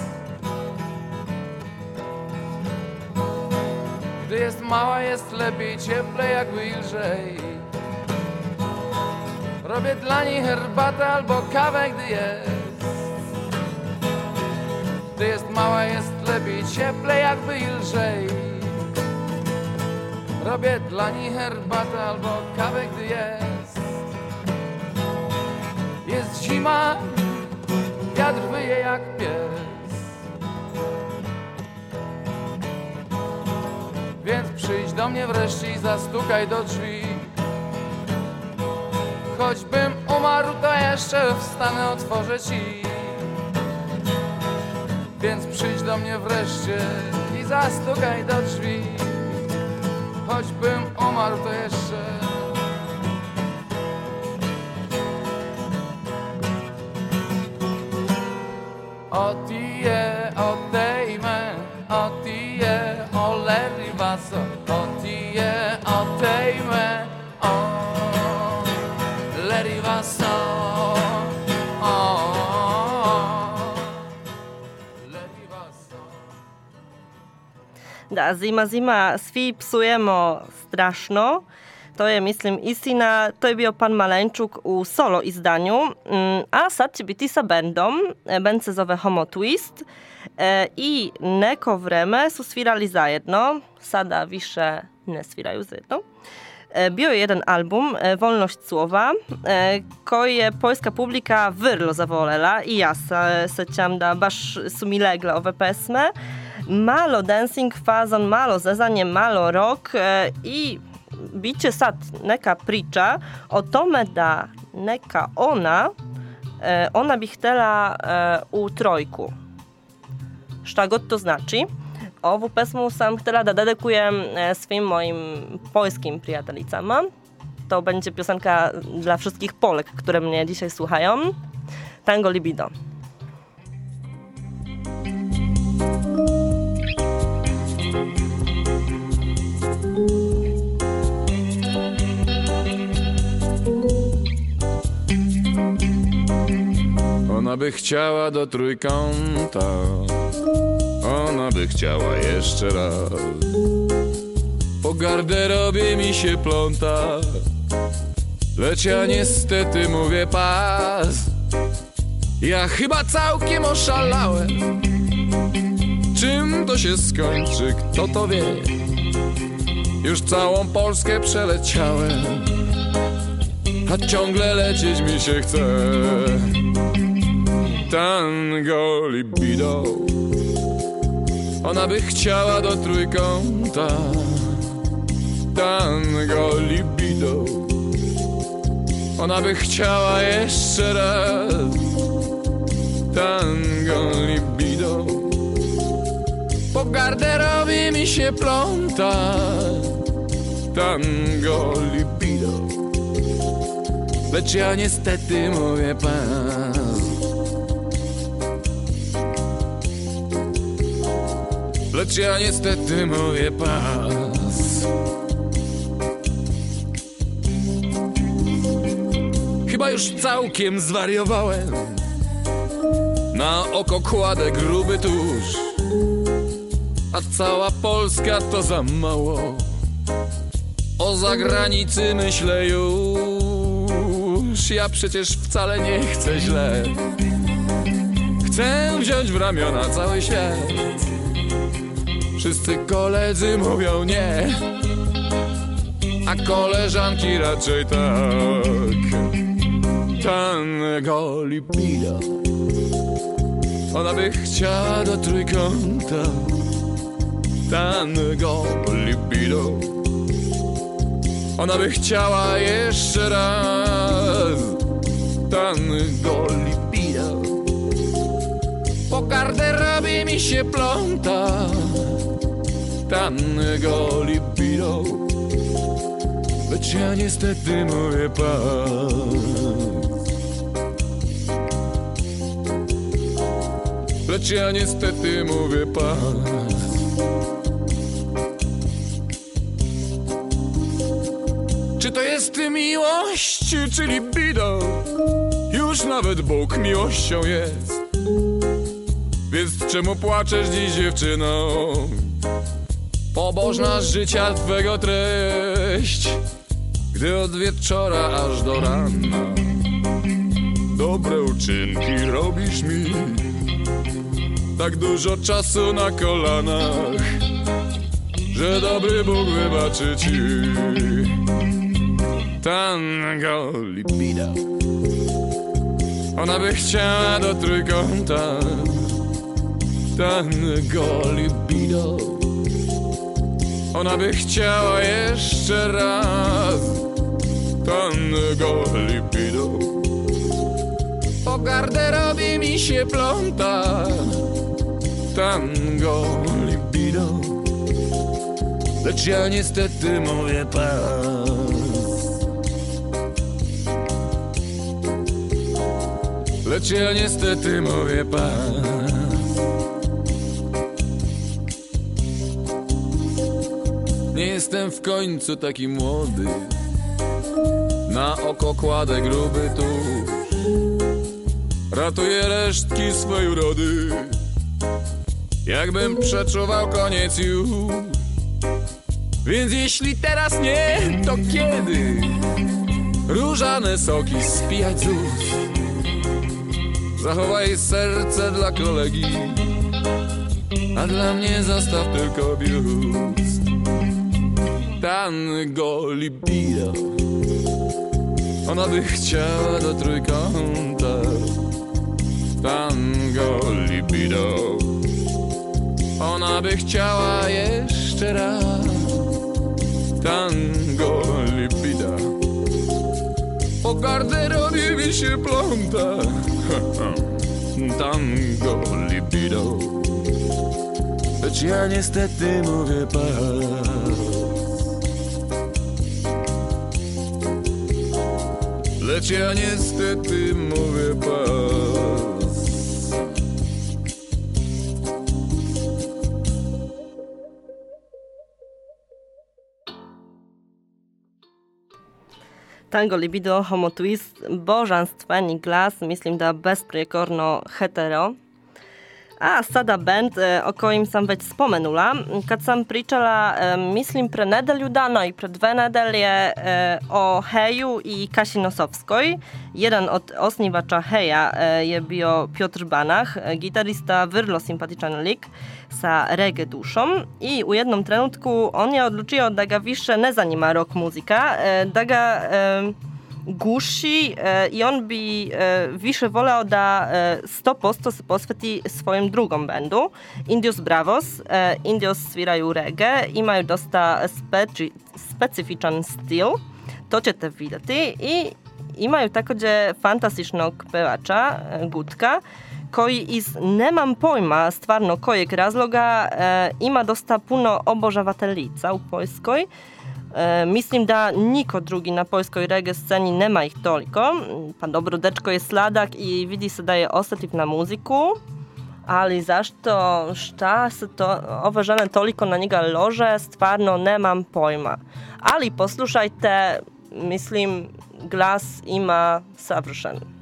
Gdy jest mała, jest lepiej, cieplej, jakby lżej Robię dla niej herbatę albo kawę, gdy jest Gdy jest mała, jest lepiej, cieplej, jakby i lżej. Robię dla niej herbatę albo kawę, gdy jest. Jest zima, wiatr wyje jak pies. Więc przyjdź do mnie wreszcie i zastukaj do drzwi Choćbym umarł, to jeszcze wstanę, otworzę ci Więc przyjdź do mnie wreszcie i zastukaj do drzwi. Choćbym umarł, to jeszcze Odije, Da, zima, zima, svi psujemo strašno. To je, mislim, istina. To je bio pan Maleńczuk u solo izdanju. Mm, A sad će biti sa bendom. E, Band se zove Homo Twist. E, I neko vreme su svirali zajedno. Sada više ne sviraju zajedno. E, Bio je jedan album, Wolność Słowa, koji je publika vrlo zavolela i ja se sećam da baš su mi legle ove pesme. Malo dancing fazon, malo zezanje, malo rock e, i bit će sad neka priča o tome da neka ona, e, ona bi e, u trojku. Šta god to znači. Ovu pesmu sam htjela da dedikujem e, svim moim poljskim prijateljicama. To będzie piosenka dla wszystkich Polek, które mnie dzisiaj słuchają. Tango Libido. Ona by chciała do trójkąta. Ona by chciała jeszcze raz. Po garderobie mi się pląta. Lecz ja niestety mówię pas. Ja chyba całkiem oszalałem. Czym to się skończy, kto to wie? Już całą Polskę przeleciałem. A ciągle lecieć mi się chce tango libido. Ona by chciała do trójkąta. Tango libido. Ona by chciała jeszcze raz. Tango libido. Po garderobie mi się pląta. Tango libido. Lecz ja niestety mówię pan Lecz ja niestety mówię pas. Chyba już całkiem zwariowałem. Na oko kładę gruby tusz A cała Polska to za mało. O zagranicy myślę już. Ja przecież wcale nie chcę źle. Chcę wziąć w ramiona cały świat Wszyscy koledzy mówią nie. A koleżanki raczej tak. Tango libido Ona by chciała do trójkąta. Tango libido Ona by chciała jeszcze raz. Tango libido Po garderobie mi się pląta Tango libido Lecz ja niestety mówię pas Lecz ja niestety mówię pas Czy to jest miłość, czy libido? Już nawet Bóg miłością jest Więc czemu płaczesz dziś dziewczyno? Pobożna życia twego treść. Gdy od wieczora aż do rana Dobre uczynki robisz mi Tak dużo czasu na kolanach Że dobry Bóg wybaczy ci. Tango libido Ona by chciała do trójkąta. Tango libido Ona by chciała jeszcze raz Tango libido. Po garderobie mi się pląta Tango libido. Lecz ja niestety mówię pas. Lecz ja niestety mówię pas Jestem w końcu taki młody. Na oko kładę gruby tusz. Ratuję resztki swej urody. Jakbym przeczuwał koniec już. Więc jeśli teraz nie, to kiedy? Różane soki spijać z ust Zachowaj serce dla kolegi. A dla mnie zostaw tylko biust Tango libido Ona by chciała do trójkąta. Tango libido Ona by chciała jeszcze raz. Tango libido Po garderobie mi się pląta. Tango libido Lecz ja niestety mówię pas Lecz ja niestety mówię pas Tango libido, homo twist, božanstveni glas, mislim da besprijekorno hetero. A sada band e, o kojim sam već spomenula. Kad sam pričala, e, mislim, pre nedelju dana i pre dve nedelje e, o Heju i Kasi Nosowskoj. Jedan od osnivača Heja je bio Piotr Banach, gitarista, vrlo simpatičan lik sa reggae dušom i u jednom trenutku on je odlučio da ga više ne zanima rock muzika, da ga guši e, i on bi e, više voleo da e, 100% se posveti svojem drugom bendu, Indios Bravos. E, Indios sviraju reggae, imaju dosta speci, specifičan stil, to ćete vidjeti i imaju također fantastičnog pevača, e, Gutka, koji iz nemam pojma stvarno kojeg razloga e, ima dosta puno obožavateljica u Poljskoj. E, mislim da niko drugi na poljskoj reggae sceni nema ih toliko. Pa dobro, dečko je sladak i vidi se da je osjetljiv na muziku. Ali zašto, šta se to, ove žene toliko na njega lože, stvarno nemam pojma. Ali poslušajte, mislim, glas ima savršen.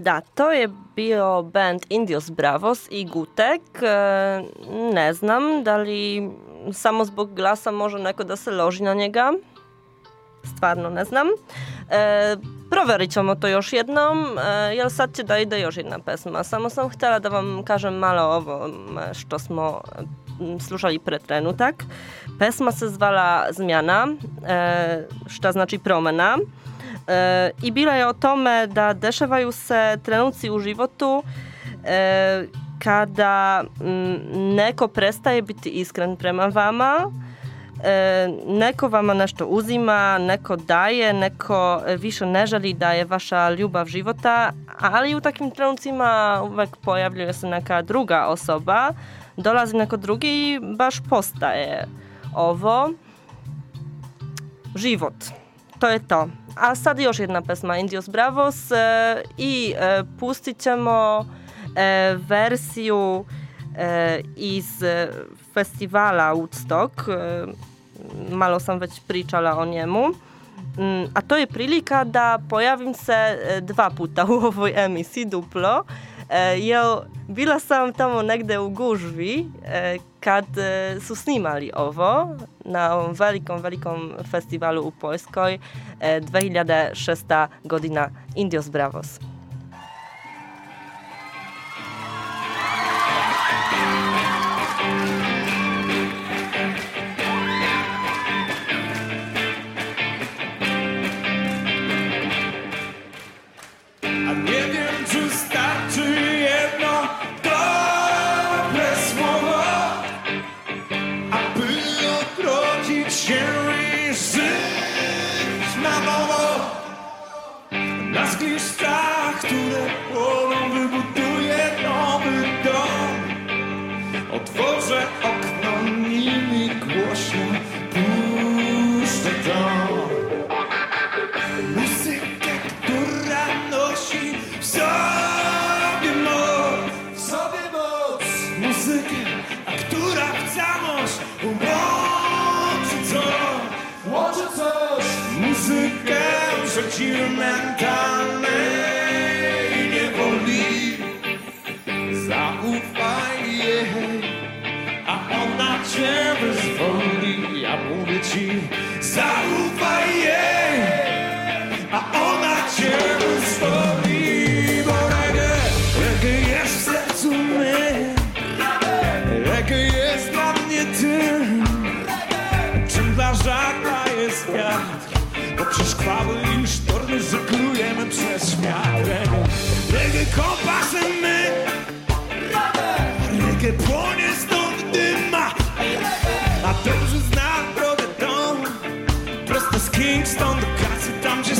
Da, to je bio band Indios Bravos i Gutek. E, ne znam da li samo zbog glasa može neko da se loži na njega. Stvarno ne znam. E, proverit ćemo to još jednom, e, jer sad će da ide još jedna pesma. Samo sam htjela da vam kažem malo o ovom što smo slušali pre trenutak. Pesma se zvala Zmiana, e, šta znači promena. E, I bila je o tome da dešavaju se trenuci u životu e, kada mm, neko prestaje biti iskren prema vama, e, neko vama nešto uzima, neko daje, neko više ne želi da je vaša ljubav života, ali u takim trenucima uvek pojavljuje se neka druga osoba, dolazi neko drugi i baš postaje ovo život. To je to. A sad još jedna pesma Indios Bravos e, i e, pustit ćemo e, versiju e, iz e, Woodstock. E, malo sam već pričala o njemu. Mm, A to je prilika da pojavim se dva puta u ovoj emisiji duplo. E, Jer bila sam tamo negde u gužvi e, kad e, su snimali ovo na ovom velikom, velikom festiwalu u Poljskoj e, 2006 godina Indios Bravos. desire. Kingston do kasy, tam gdzie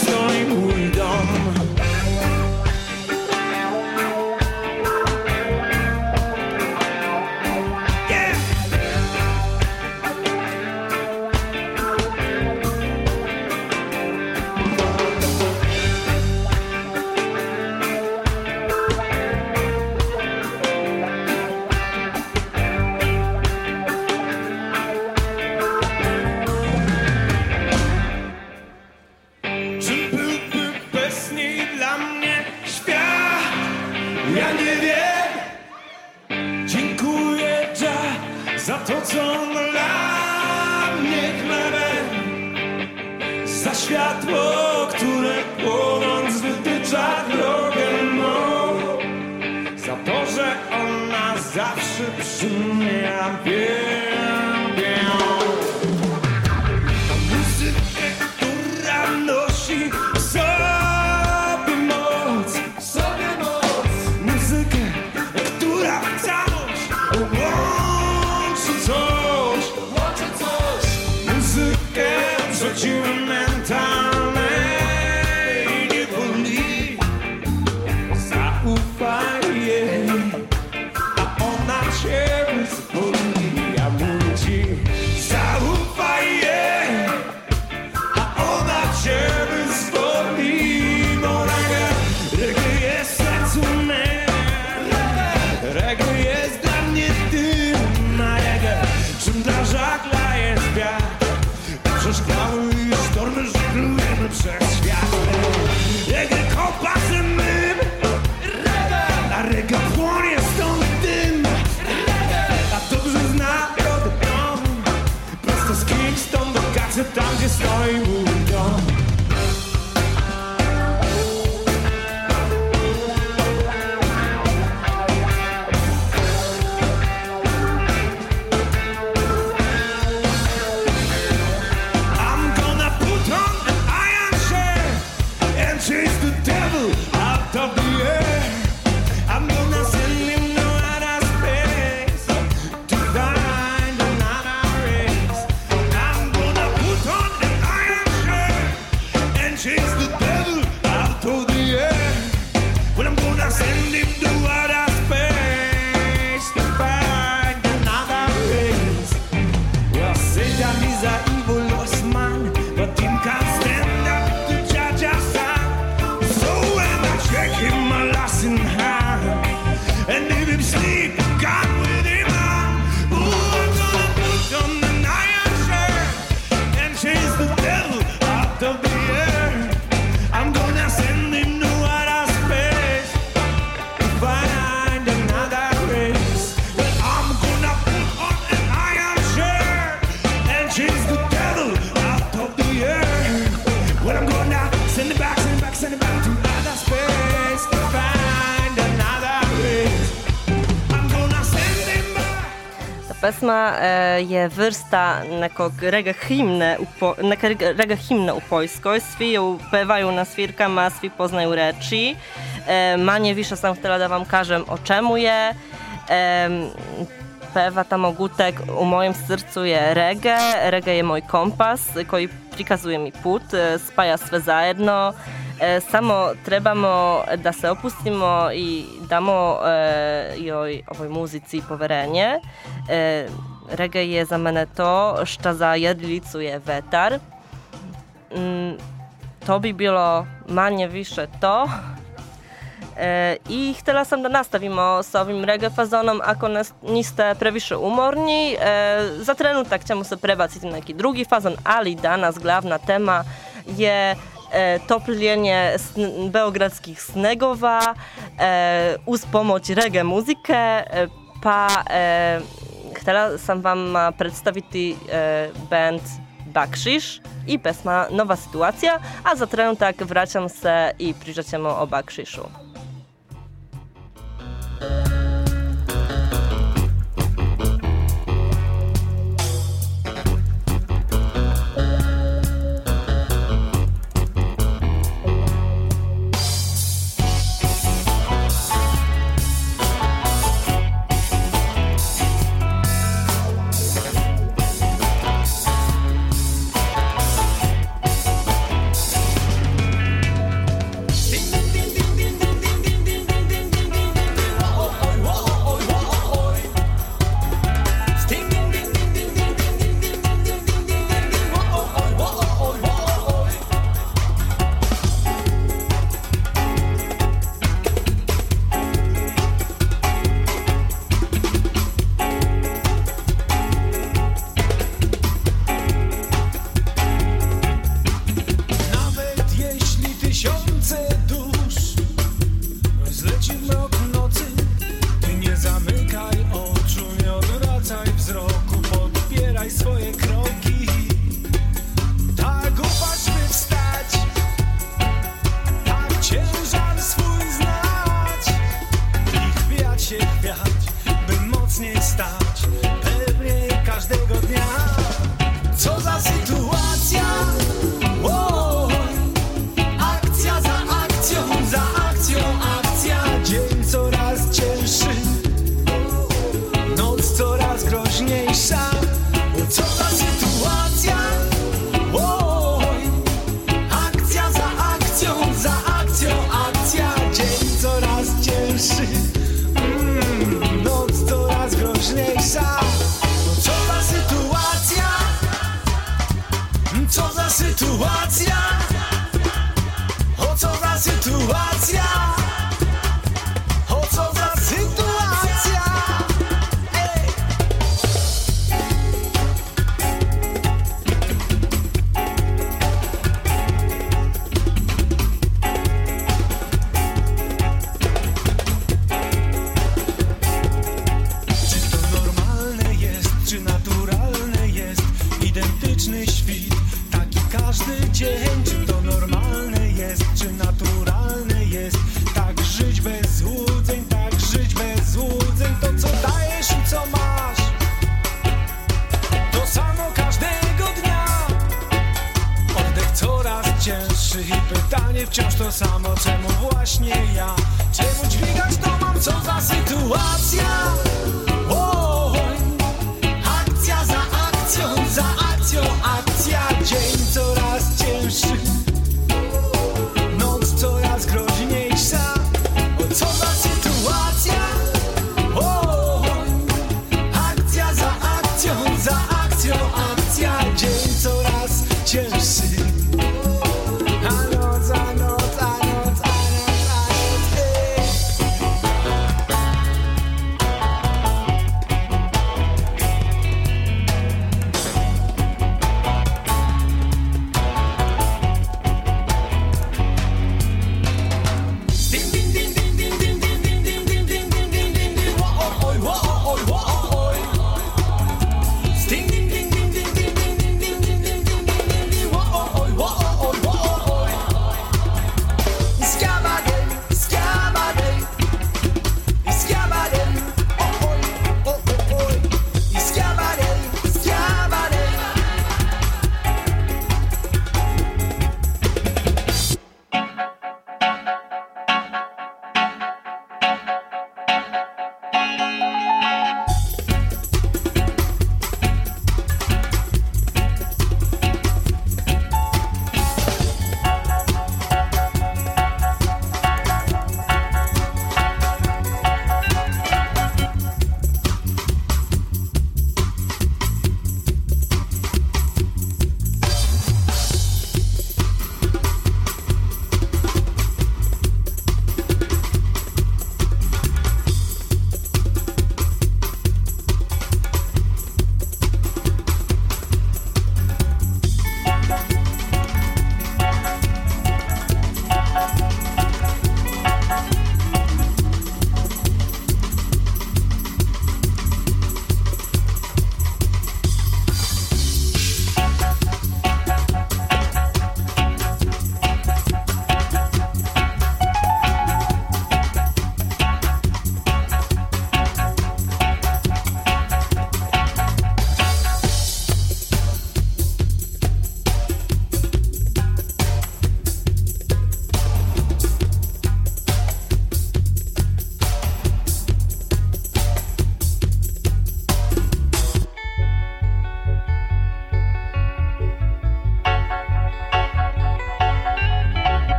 E, je vrsta nekog himne, upo, neka rega himna u Poljskoj. Svi ju pevaju na svirkama, svi poznaju reči. E, Manje više sam htjela da vam kažem o čemu je. E, pewa tam ogutek, u moim sercu je reggae, reggae je mój kompas, koji prikazuje mi put, spaja sve zajedno. Samo trebamo da se opustimo i damo joj ovoj muzici poverenje reggae je zamene to, šta zajedlicuje vetar. Mm, to bi bilo manje više to. E, I htjela sam da nastavimo s ovim reggae fazonom, ako nas niste previše umorni. E, za trenutak ćemo se prebaciti na neki drugi fazon, ali danas glavna tema je e, topljenje sn beogradskih snegova uz pomoć reggae muzike, pa Teraz sam wam ma przedstawić e, band Bakszysz i pesma Nowa Sytuacja, a za tak wracam se i przyjrzacie mu o Bakrzyszu.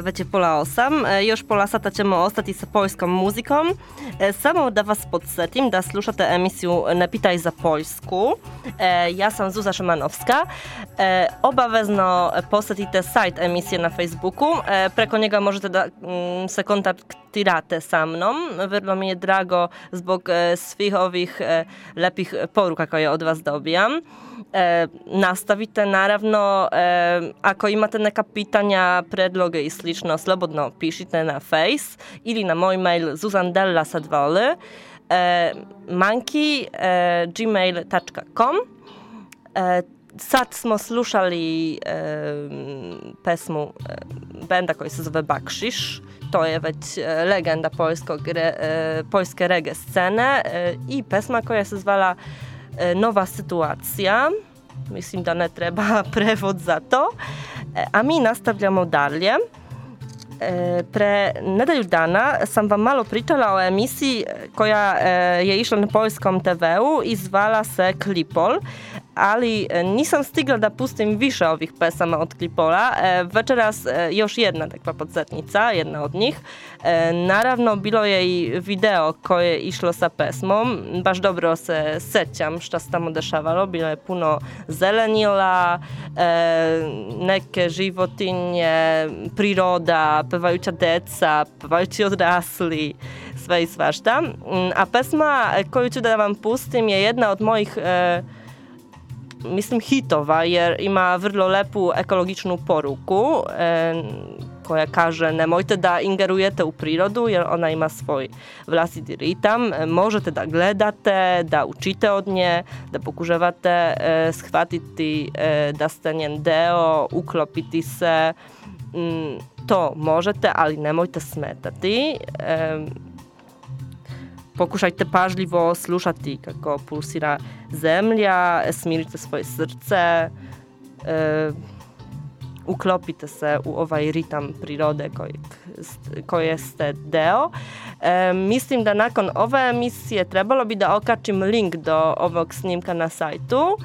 E, već je pola osam. E, Još pola sata ćemo ostati sa poljskom muzikom. E, Samo da vas podsjetim da slušate emisiju Ne pitaj za Poljsku. E, Ja sam Zuza Szymanowska. Obavezno posjetite sajt emisije na Facebooku. Preko njega možete da mm, se kontaktirate sa mnom. Vrlo mi je drago zbog e, svih ovih e, lepih poruka koje od vas dobijam. E, nastavite naravno, e, ako imate neka pitanja, predloge i slično, slobodno pišite na Face ili na moj mail zuzandella sa dva l, e, monkey, e, gmail.com. E, sad smo slušali e, pesmu benda koji se zove Bakšiš. To je već e, legenda poljskog, re, e, poljske reggae scene e, i pesma koja se zvala e, Nova situacija. Mislim da ne treba prevod za to. E, A mi nastavljamo dalje. Pre nedelju dana sam vam malo pričala o emisiji koja je išla na poljskom TV-u i zvala se Klipol, ali e, nisam stigla da pustim više ovih pesama od Klipola. E, Večeras e, još jedna takva podsjetnica, jedna od njih. Naravno, bilo je i video koje je išlo sa pesmom. Baš dobro se sećam šta se tamo dešavalo. Bilo je puno zelenila, neke životinje, priroda, pevajuća deca, pevajući odrasli, sve i svašta. Mm, A pesma koju ću da vam pustim je jedna od mojih mislim hitova jer ima vrlo lepu ekologičnu poruku e, koja kaže nemojte da ingerujete u prirodu jer ona ima svoj vlastiti ritam. E, Možete da gledate, da učite od nje, da pokušavate e, shvatiti e, da ste njen deo, uklopiti se. Mm, to možete, ali nemojte smetati. E, pokušajte pažljivo slušati kako pulsira zemlja, smirite svoje srce, e, uklopite se u ovaj ritam prirode kojeg, st- koje ste deo. E, mislim da nakon ove emisije trebalo bi da okačim link do ovog snimka na sajtu.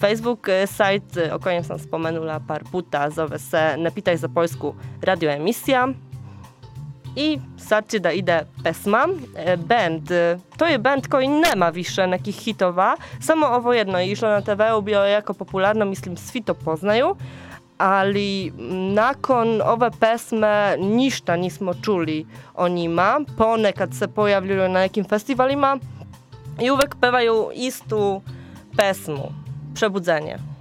Facebook e, sajt e, o kojem sam spomenula par puta zove se Ne pitaj za Poljsku radio emisija. I sad će da pesma. E, Band, e, to je band koji nema više nekih hitova, samo ovo jedno je išlo na TV-u, bilo je jako popularno, mislim svi to poznaju, ali nakon ove pesme ništa nismo čuli o njima. Ponekad se pojavljuju na nekim festivalima i uvek pevaju istu pesmu, Przebudzenie.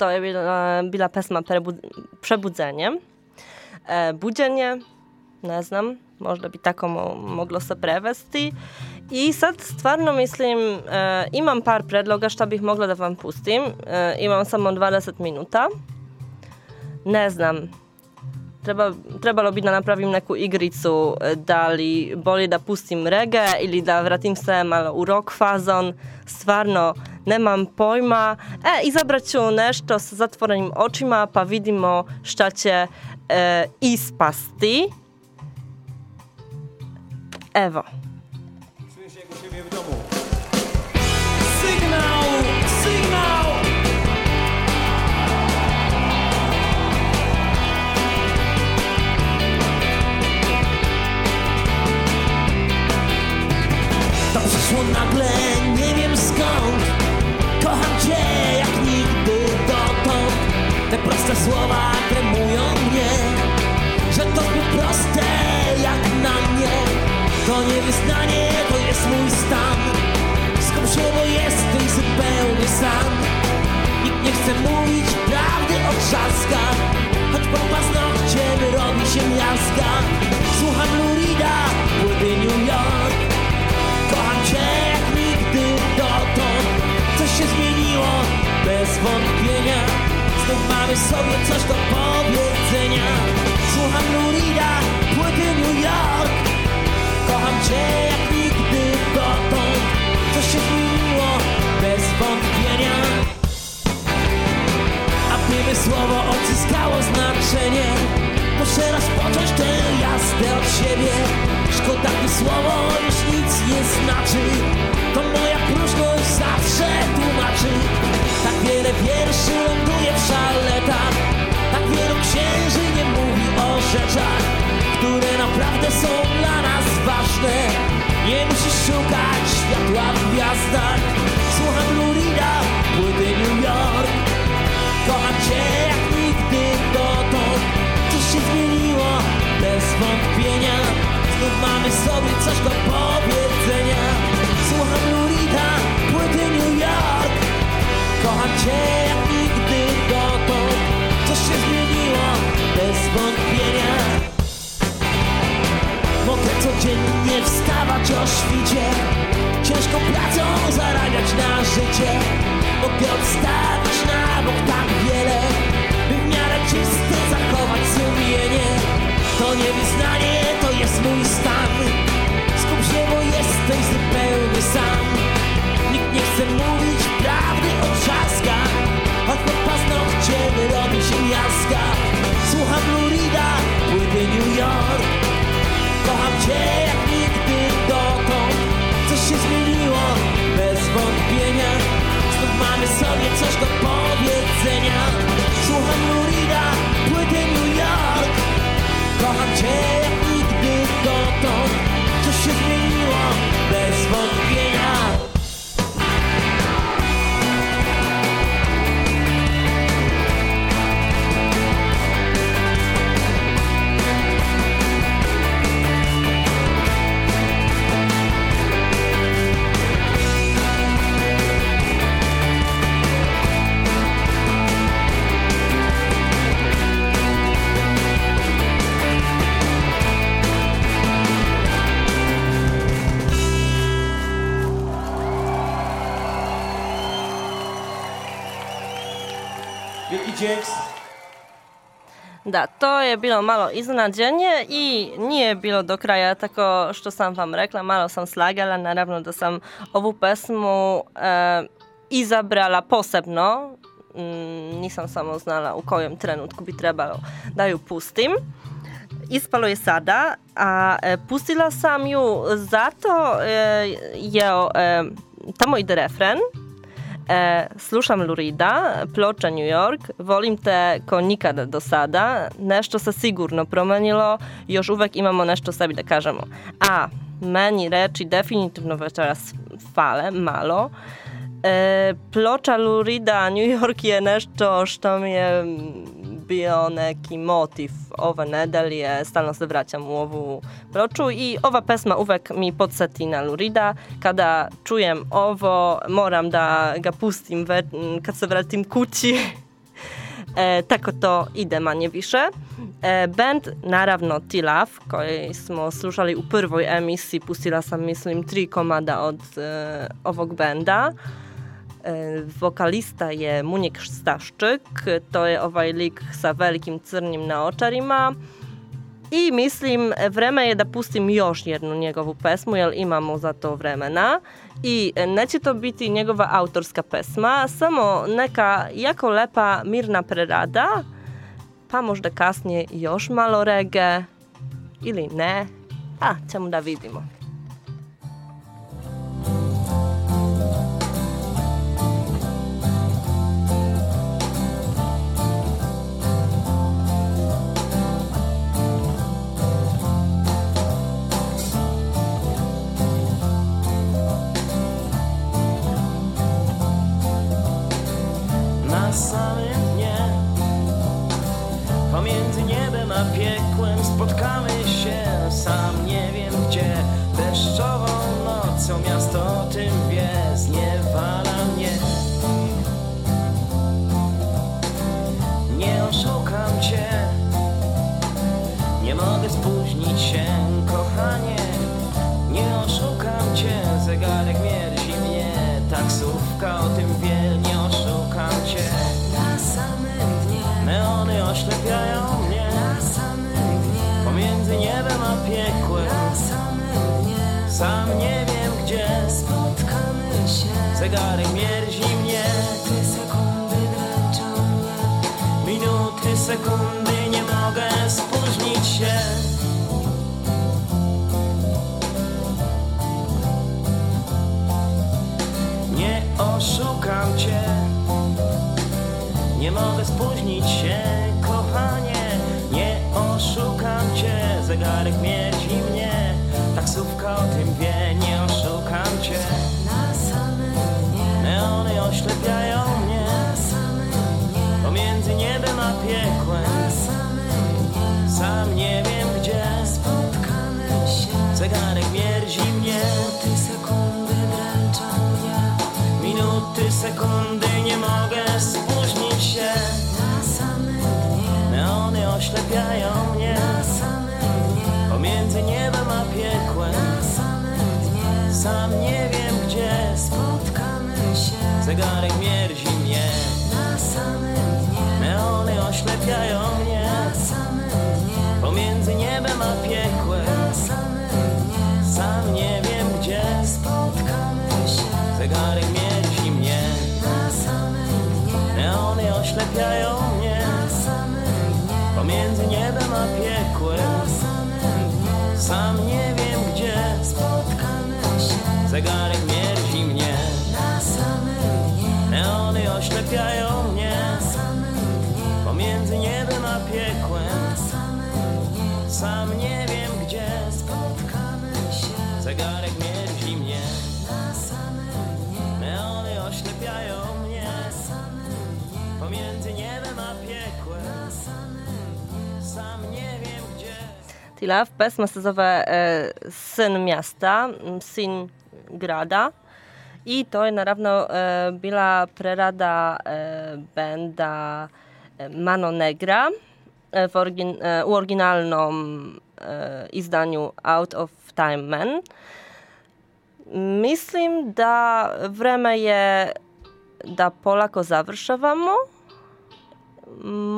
To je bila, bila pesma Prebudzenie. E, buđenje, ne znam, možda bi tako mo- moglo se. I sad stvarno mislim, e, imam par predloga šta bih mogla da vam pustim. E, imam samo 20 minuta. Ne znam, Treba, trebalo bi da napravim neku igricu, e, da li da pustim reggae ili da vratim se malo u rock fazon. Stvarno, nemam pojma. E, izabrat ću nešto sa zatvorenim očima pa vidimo šta će e, ispasti. Evo. Czujesz jak u siebie w domu. Sygnał, sygnał! To przyszło nagle, Proste słowa kremują mnie Że to zbyt proste jak na mnie. To nie wyznanie, to jest mój stan. Skomszowo jesteś zupełnie sam. Nikt nie chce mówić prawdy o trzaskach sobie coś do powiedzenia. Słucham Lurida, płyty New York. Kocham Cię jak nigdy dotąd. Coś się zmieniło, bez wątpienia. A miłe słowo odzyskało znaczenie Muszę rozpocząć tę jazdę od siebie. Szkoda, gdy słowo już nic nie znaczy. To moja próżność zawsze tłumaczy. Tak wiele wierszy ląduje w szaletach Tak wielu księży nie mówi o rzeczach Które naprawdę są dla nas ważne. Nie musisz szukać światła w gwiazdach. Słucham Lurida, płyty New York. Kocham Cię bez wątpienia. Znów mamy sobie coś do powiedzenia. Słucham Lurida, płyty New York. Kocham Cię jak nigdy dotąd. Coś się zmieniło, bez wątpienia. Mogę codziennie wstawać o świcie. Ciężką pracą zarabiać na życie. Mogę odstawić na bok tak wiele By w miarę czyste zachować sumienie To nie wyznanie, to jest mój stan. Skup się, bo jesteś zupełnie sam. Nikt nie chce mówić prawdy o trzaskach. Choć pod paznokciem robi się miazga Słucham Lurida, płyty New York. Kocham Cię jak nigdy dotąd. Coś się zmieniło, bez wątpienia. Znów mamy sobie coś do powiedzenia. Słucham Lurida, płyty Kocham Cię jak nigdy dotąd Coś się zmieniło, bez wątpienia Da, to je bilo malo iznenađenje i nije bilo do kraja tako što sam vam rekla, malo sam slagala, naravno da sam ovu pesmu e, izabrala posebno, Mm, nisam samo znala u kojem trenutku bi trebalo da ju pustim. Ispalo je sada, a e, pustila sam ju zato e, jer e, tamo ide refren, E, slušam Lurida, ploča New York, volim te ko nikada do sada, nešto se sigurno promenilo, još uvek imamo nešto sebi da kažemo. A, meni reči definitivno večeras fale, malo. E, ploča Lurida New York je nešto što mi je bio neki motiv ove nedelje, stalno se vraćam u ovu ploču i ova pesma uvek mi podsjeti na Lurida. Kada čujem ovo, moram da ga pustim kad se vratim kući. E, tako to ide manje više. E, band, naravno Tilaf, koji smo slušali u prvoj emisiji, pustila sam mislim tri komada od e, ovog benda. E, wokalista je Muniek Staszczyk, to je ovaj lik sa velikim crnim naočarima. I mislim, vreme je da pustim još jednu njegovu pesmu, jer imamo za to vremena. I neće to biti njegova autorska pesma, samo neka jako lepa mirna prerada, pa možda kasnije još malo rege, ili ne, a ćemo da vidimo. Oślepiają mnie. Pomiędzy niebem a piekłem. Sam nie wiem gdzie. Spotkamy się. Zegarek mierzi mnie. Minuty, sekundy Nie mogę spóźnić się. Nie oszukam cię. Nie mogę spóźnić się, kochanie Nie oszukam cię Zegarek mierzi mnie. Taksówka o tym wie Nie oszukam cię. Na samym dnie, Neony oślepiają mnie. Na samym dnie, Pomiędzy niebem a piekłem. Na samym dnie. Sam nie wiem gdzie. Spotkamy się. Zegarek mierzi mnie. Ty sekundy dręczą mnie. Minuty, sekundy Nie mogę spóźnić się oślepiają mnie. Na samym dnie, Pomiędzy niebem a piekłem. Sam nie wiem gdzie spotkamy się. Zegarek mierzi mnie. Na samym dnie, Neony oślepiają mnie. Na samym dnie, Pomiędzy niebem a piekłem. Sam nie wiem gdzie spotkamy się. Zegarek mierzi mnie. Na samym dnie, Neony oślepiają niebem a piekłem na samym dnie Sam nie wiem gdzie. Spotkamy się. Zegarek mierzi mnie. Na samym dnie, Neony oślepiają mnie. Na samym dnie, Pomiędzy niebem a piekłem. Na samym dnie Sam nie wiem gdzie. Spotkamy się. Zegarek mierzi mnie. Na samym dnie, Neony oślepiają Sam nie wiem gdzie Syn miasta, m, Sin grada. I to naravno e, bila prerada e, benda e, Mano Negra w origin, e, u oryginalnom izdaniu Out of Time Man. Mislim da vreme je da polako završavamo.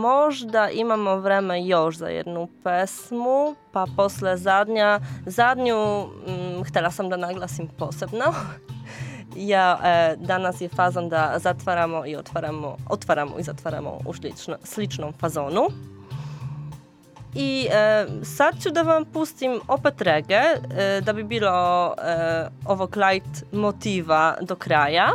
Možda imamo vreme još za jednu pesmu, pa posle zadnja, zadnju mm, htjela sam da naglasim posebno. Ja, e, danas je fazon da zatvaramo i otvaramo, otvaramo i zatvaramo u slično, sličnom fazonu. I e, sad ću da vam pustim opet rege, e, da bi bilo e, ovog light motiva do kraja.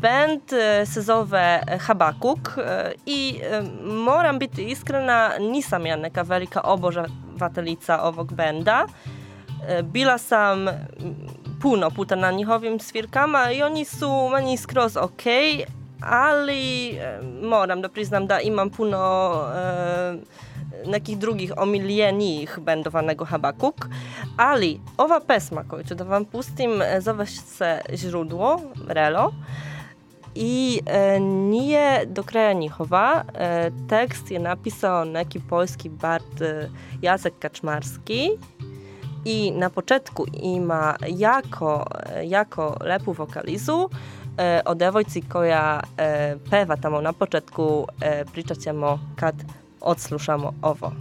Band e, se zove Habakuk e, i e, moram biti iskrena, nisam ja neka velika obožavateljica ovog benda. Bila sam puno puta na njihovim svirkama i oni su meni skroz ok, ali moram da priznam da imam puno nekih drugih omiljenijih bendova nego Habakuk, ali ova pesma koju ću da vam pustim e, Źródło, Relo, i e, nije do kraja njihova. E, tekst je napisao neki poljski bard e, Jacek Kaczmarski i na początku ima jako, e, jako lepu wokalizu e, o devojci koja e, peva na początku. E, pričat kad odslušamo ovo.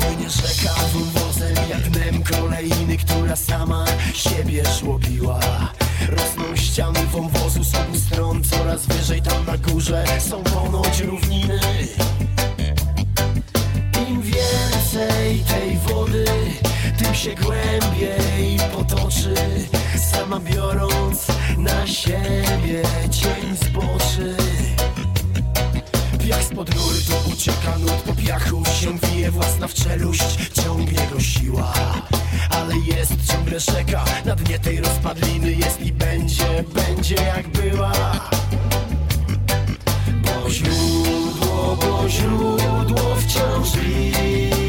Płynie rzeka wąwozu z obu stron, coraz wyżej tam na górze są ponoć równiny. Im więcej tej wody, tym się głębiej potoczy. Sama biorąc na siebie cień zboczy Piach spod rury to ucieka nut po piachu się wije własna w czeluść, ciągnie go siła. Ale jest ciągle rzeka, na dnie tej rozpadliny jest i będzie, będzie jak była. Bo źródło, bo źródło wciąż bije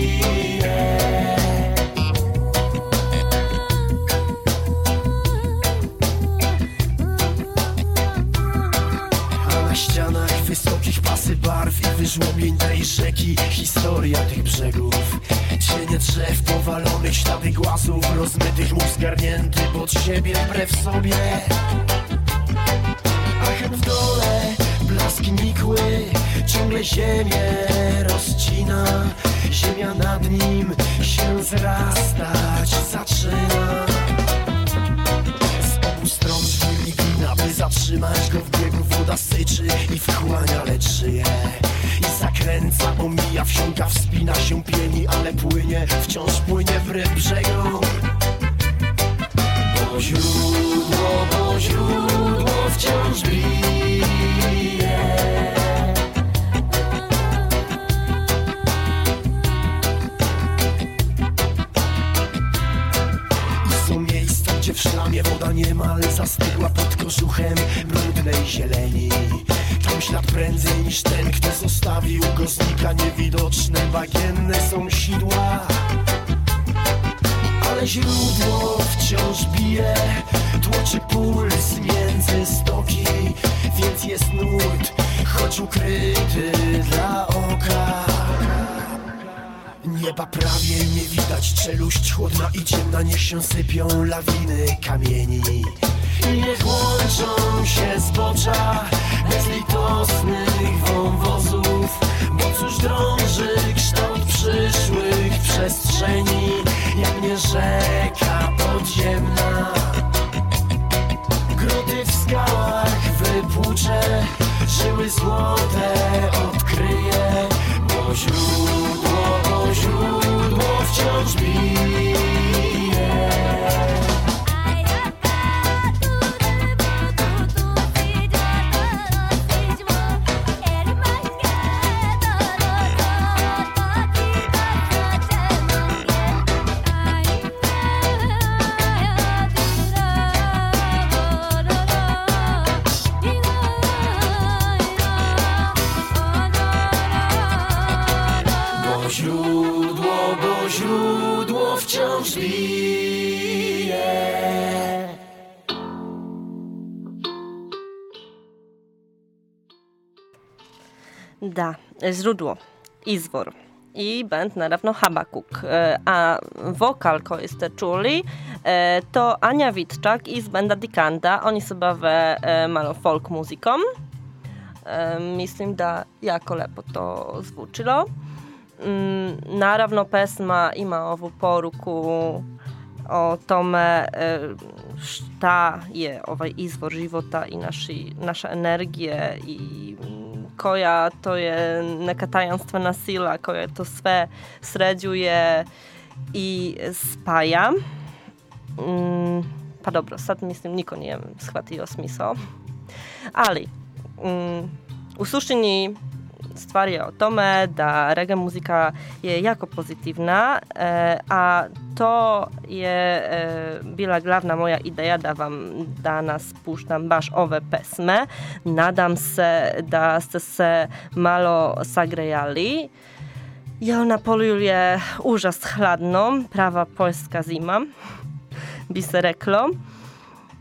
pasy barw i wyżłobień tej rzeki. Historia tych brzegów. Cienie drzew powalonych, ślady głazów Rozmytych mów zgarnięty pod siebie wbrew sobie. A hen w dole blask nikły Ciągle ziemię rozcina. Ziemia nad nim się zrastać zaczyna. Z obu stron żwir i glina By zatrzymać go w biegu woda syczy I wchłania lecz żyje. I zakręca, omija, wsiąka, wspina się pieni Ale płynie, wciąż płynie wbrew brzegom Bo źródło, bo źródło wciąż bije gdzie w szlamie woda niemal zastygła pod kożuchem brudnej zieleni. Tam ślad prędzej niż ten, kto zostawił go znika niewidoczne. Bagienne są sidła Ale źródło wciąż bije. Tłoczy puls między stoki Więc jest nurt, choć ukryty dla oka Nieba prawie nie widać, czeluść chłodna i ciemna Niech się sypią lawiny kamieni. Niech łączą się zbocza bezlitosnych wąwozów Bo cóż drąży kształt przyszłych przestrzeni Jak nie rzeka podziemna. Grudy w skałach wypłucze Żyły złote odkryje Bo źródło, źródło wciąż Da, źródło, izvor i band naravno Habakuk. E, A vokal koji ste čuli e, to Anja Witczak iz benda Dikanda. Oni se bave e, malo folk muzikom. E, Mislim da jako lepo to zvučilo. Mm, Naravno pesma ima ovu poruku o tome šta je ovaj izvor života i naši, naša energije i koja to je neka tajanstvena sila koja to sve sređuje i spaja. Mm, pa dobro, sad mislim niko nije shvatio smisao. Ali, mm, u suštini stvar je o tome da reggae muzika je jako pozitivna, e, a to je e, bila glavna moja ideja da vam danas puštam baš ove pesme. Nadam se da ste se malo sagrejali. Jer na polu je užas hladno, prava poljska zima, bi se reklo.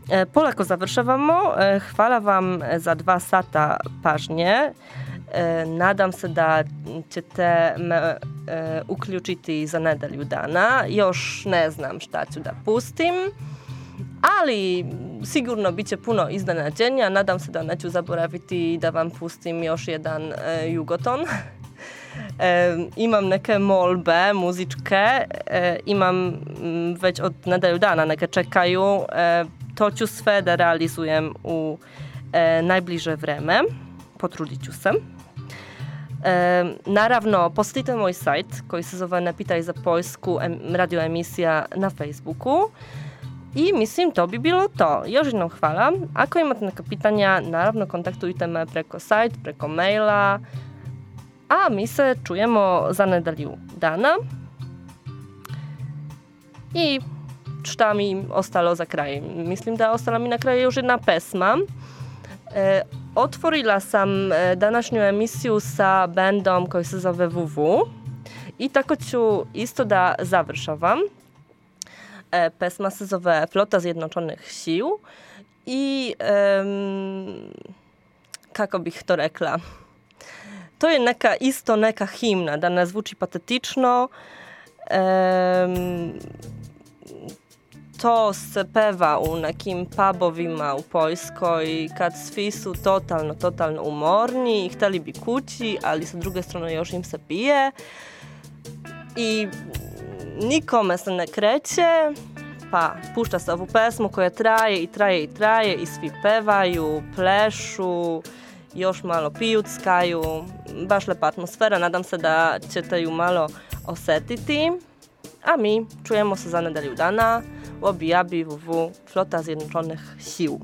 E, Polako završavamo. Hvala vam za dva sata pažnje. E, Nadam se da ćete me e, uključiti za nedelju dana. Još ne znam šta ću da pustim, ali sigurno bit će puno iznenađenja. Nadam se da neću zaboraviti da vam pustim još jedan e, jugoton. E, imam neke molbe muzičke, e, imam već od nedelju dana neke čekaju. E, to ću sve da realizujem u e, najbliže vreme. Potrudit ću se. E, naravno, posjetite moj sajt koji se zove Ne pitaj za Poljsku em, radio emisija na Facebooku. I mislim to bi bilo to. Još jednom hvala. Ako imate neka pitanja, naravno kontaktujte me preko sajt, preko maila. A mi se čujemo za nedelju dana. I šta mi ostalo za kraj? Mislim da ostala mi na kraju još jedna pesma. E, otvorila sam e, današnju emisiju sa bendom koji se zove WW i tako ću isto da završavam. E, pesma se zove Flota Zjednoczonych Sił i em, kako bih to rekla? To je neka isto neka himna, da ne zvuči patetično. Em, to se peva u nekim pubovima u Poljskoj kad svi su totalno, totalno umorni i hteli bi kući, ali sa druge strane još im se pije i nikome se ne kreće, pa pušta se ovu pesmu koja traje i traje i traje i svi pevaju, plešu, još malo pijuckaju, baš lepa atmosfera, nadam se da ćete ju malo osetiti. A mi czujemy się za nedelju dana u obijabi WW Flota Zjednoczonych Sił.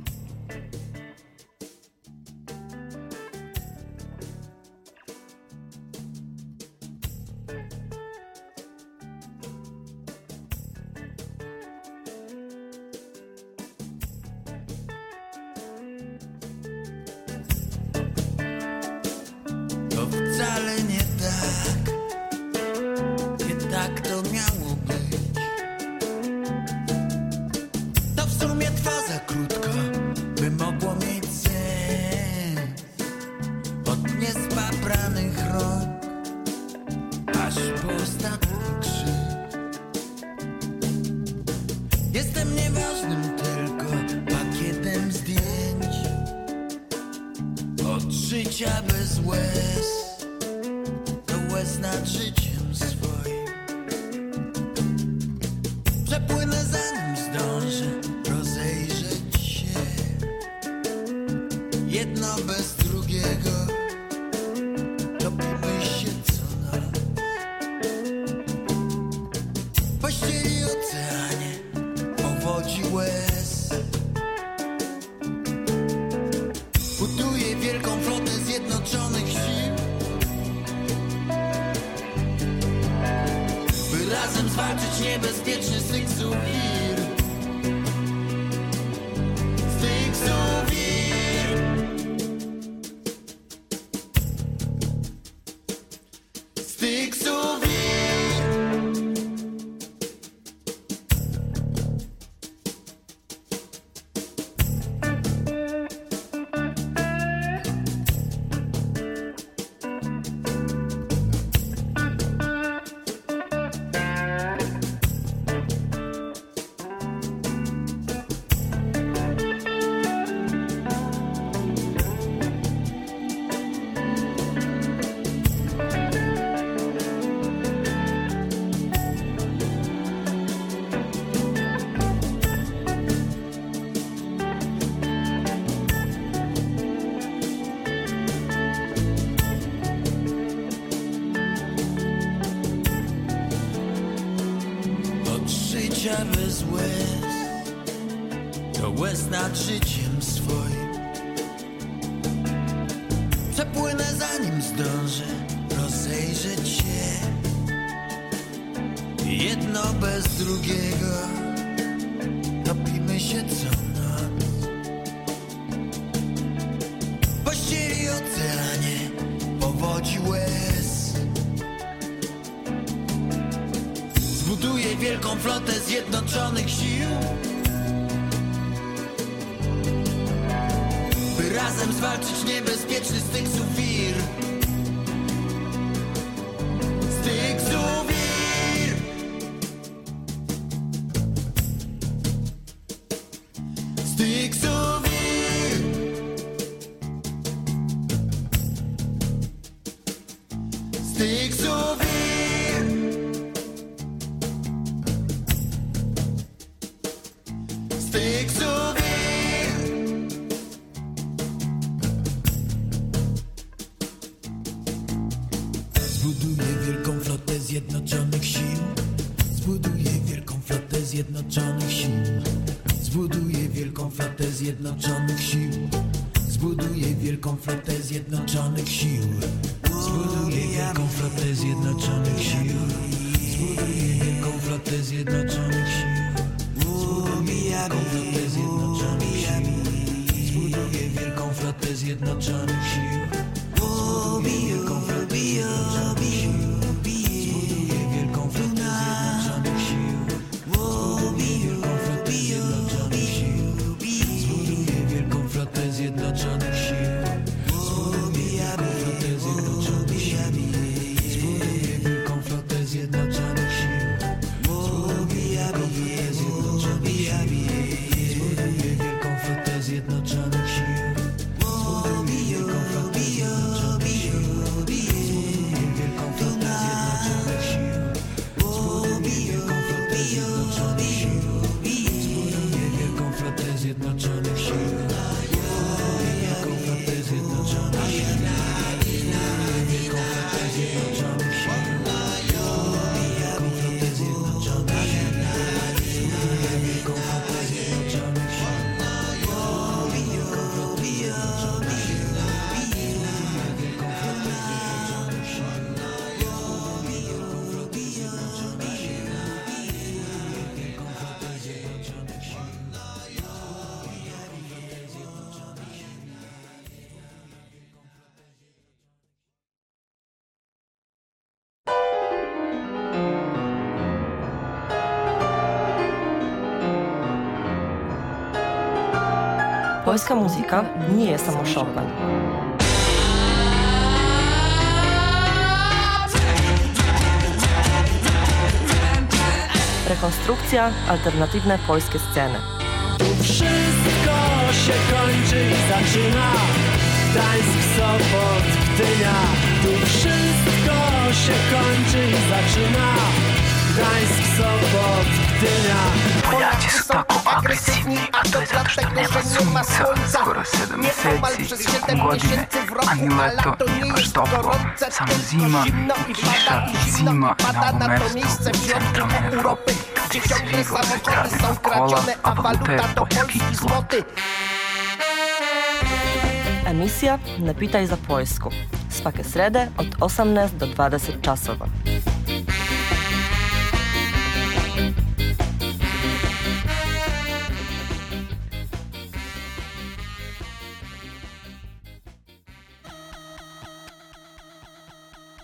Wielką flotę zjednoczonych sił. By razem zwalczyć niebezpieczny styk suwir Styk Polska muzyka nie jest samo Chopin. Rekonstrukcja, alternatywne polskie sceny. Wszystko się kończy i zaczyna Gdańsk, Sopot, Gdynia Tu wszystko się kończy i zaczyna Gdańsk, Sopot, pustynia Płynacie z toku agresywni, a to dlatego, że nie ma słońca. Skoro 7 miesięcy, przez 7 godziny, ani lato nie masz Sam zima i cisza, zima na umestu centrum Europy Gdzie ciągle samochody są kradzione, a waluta to polski złoty. Emisja Napitaj za Poljsku. Svake srede od 18 do 20 časova.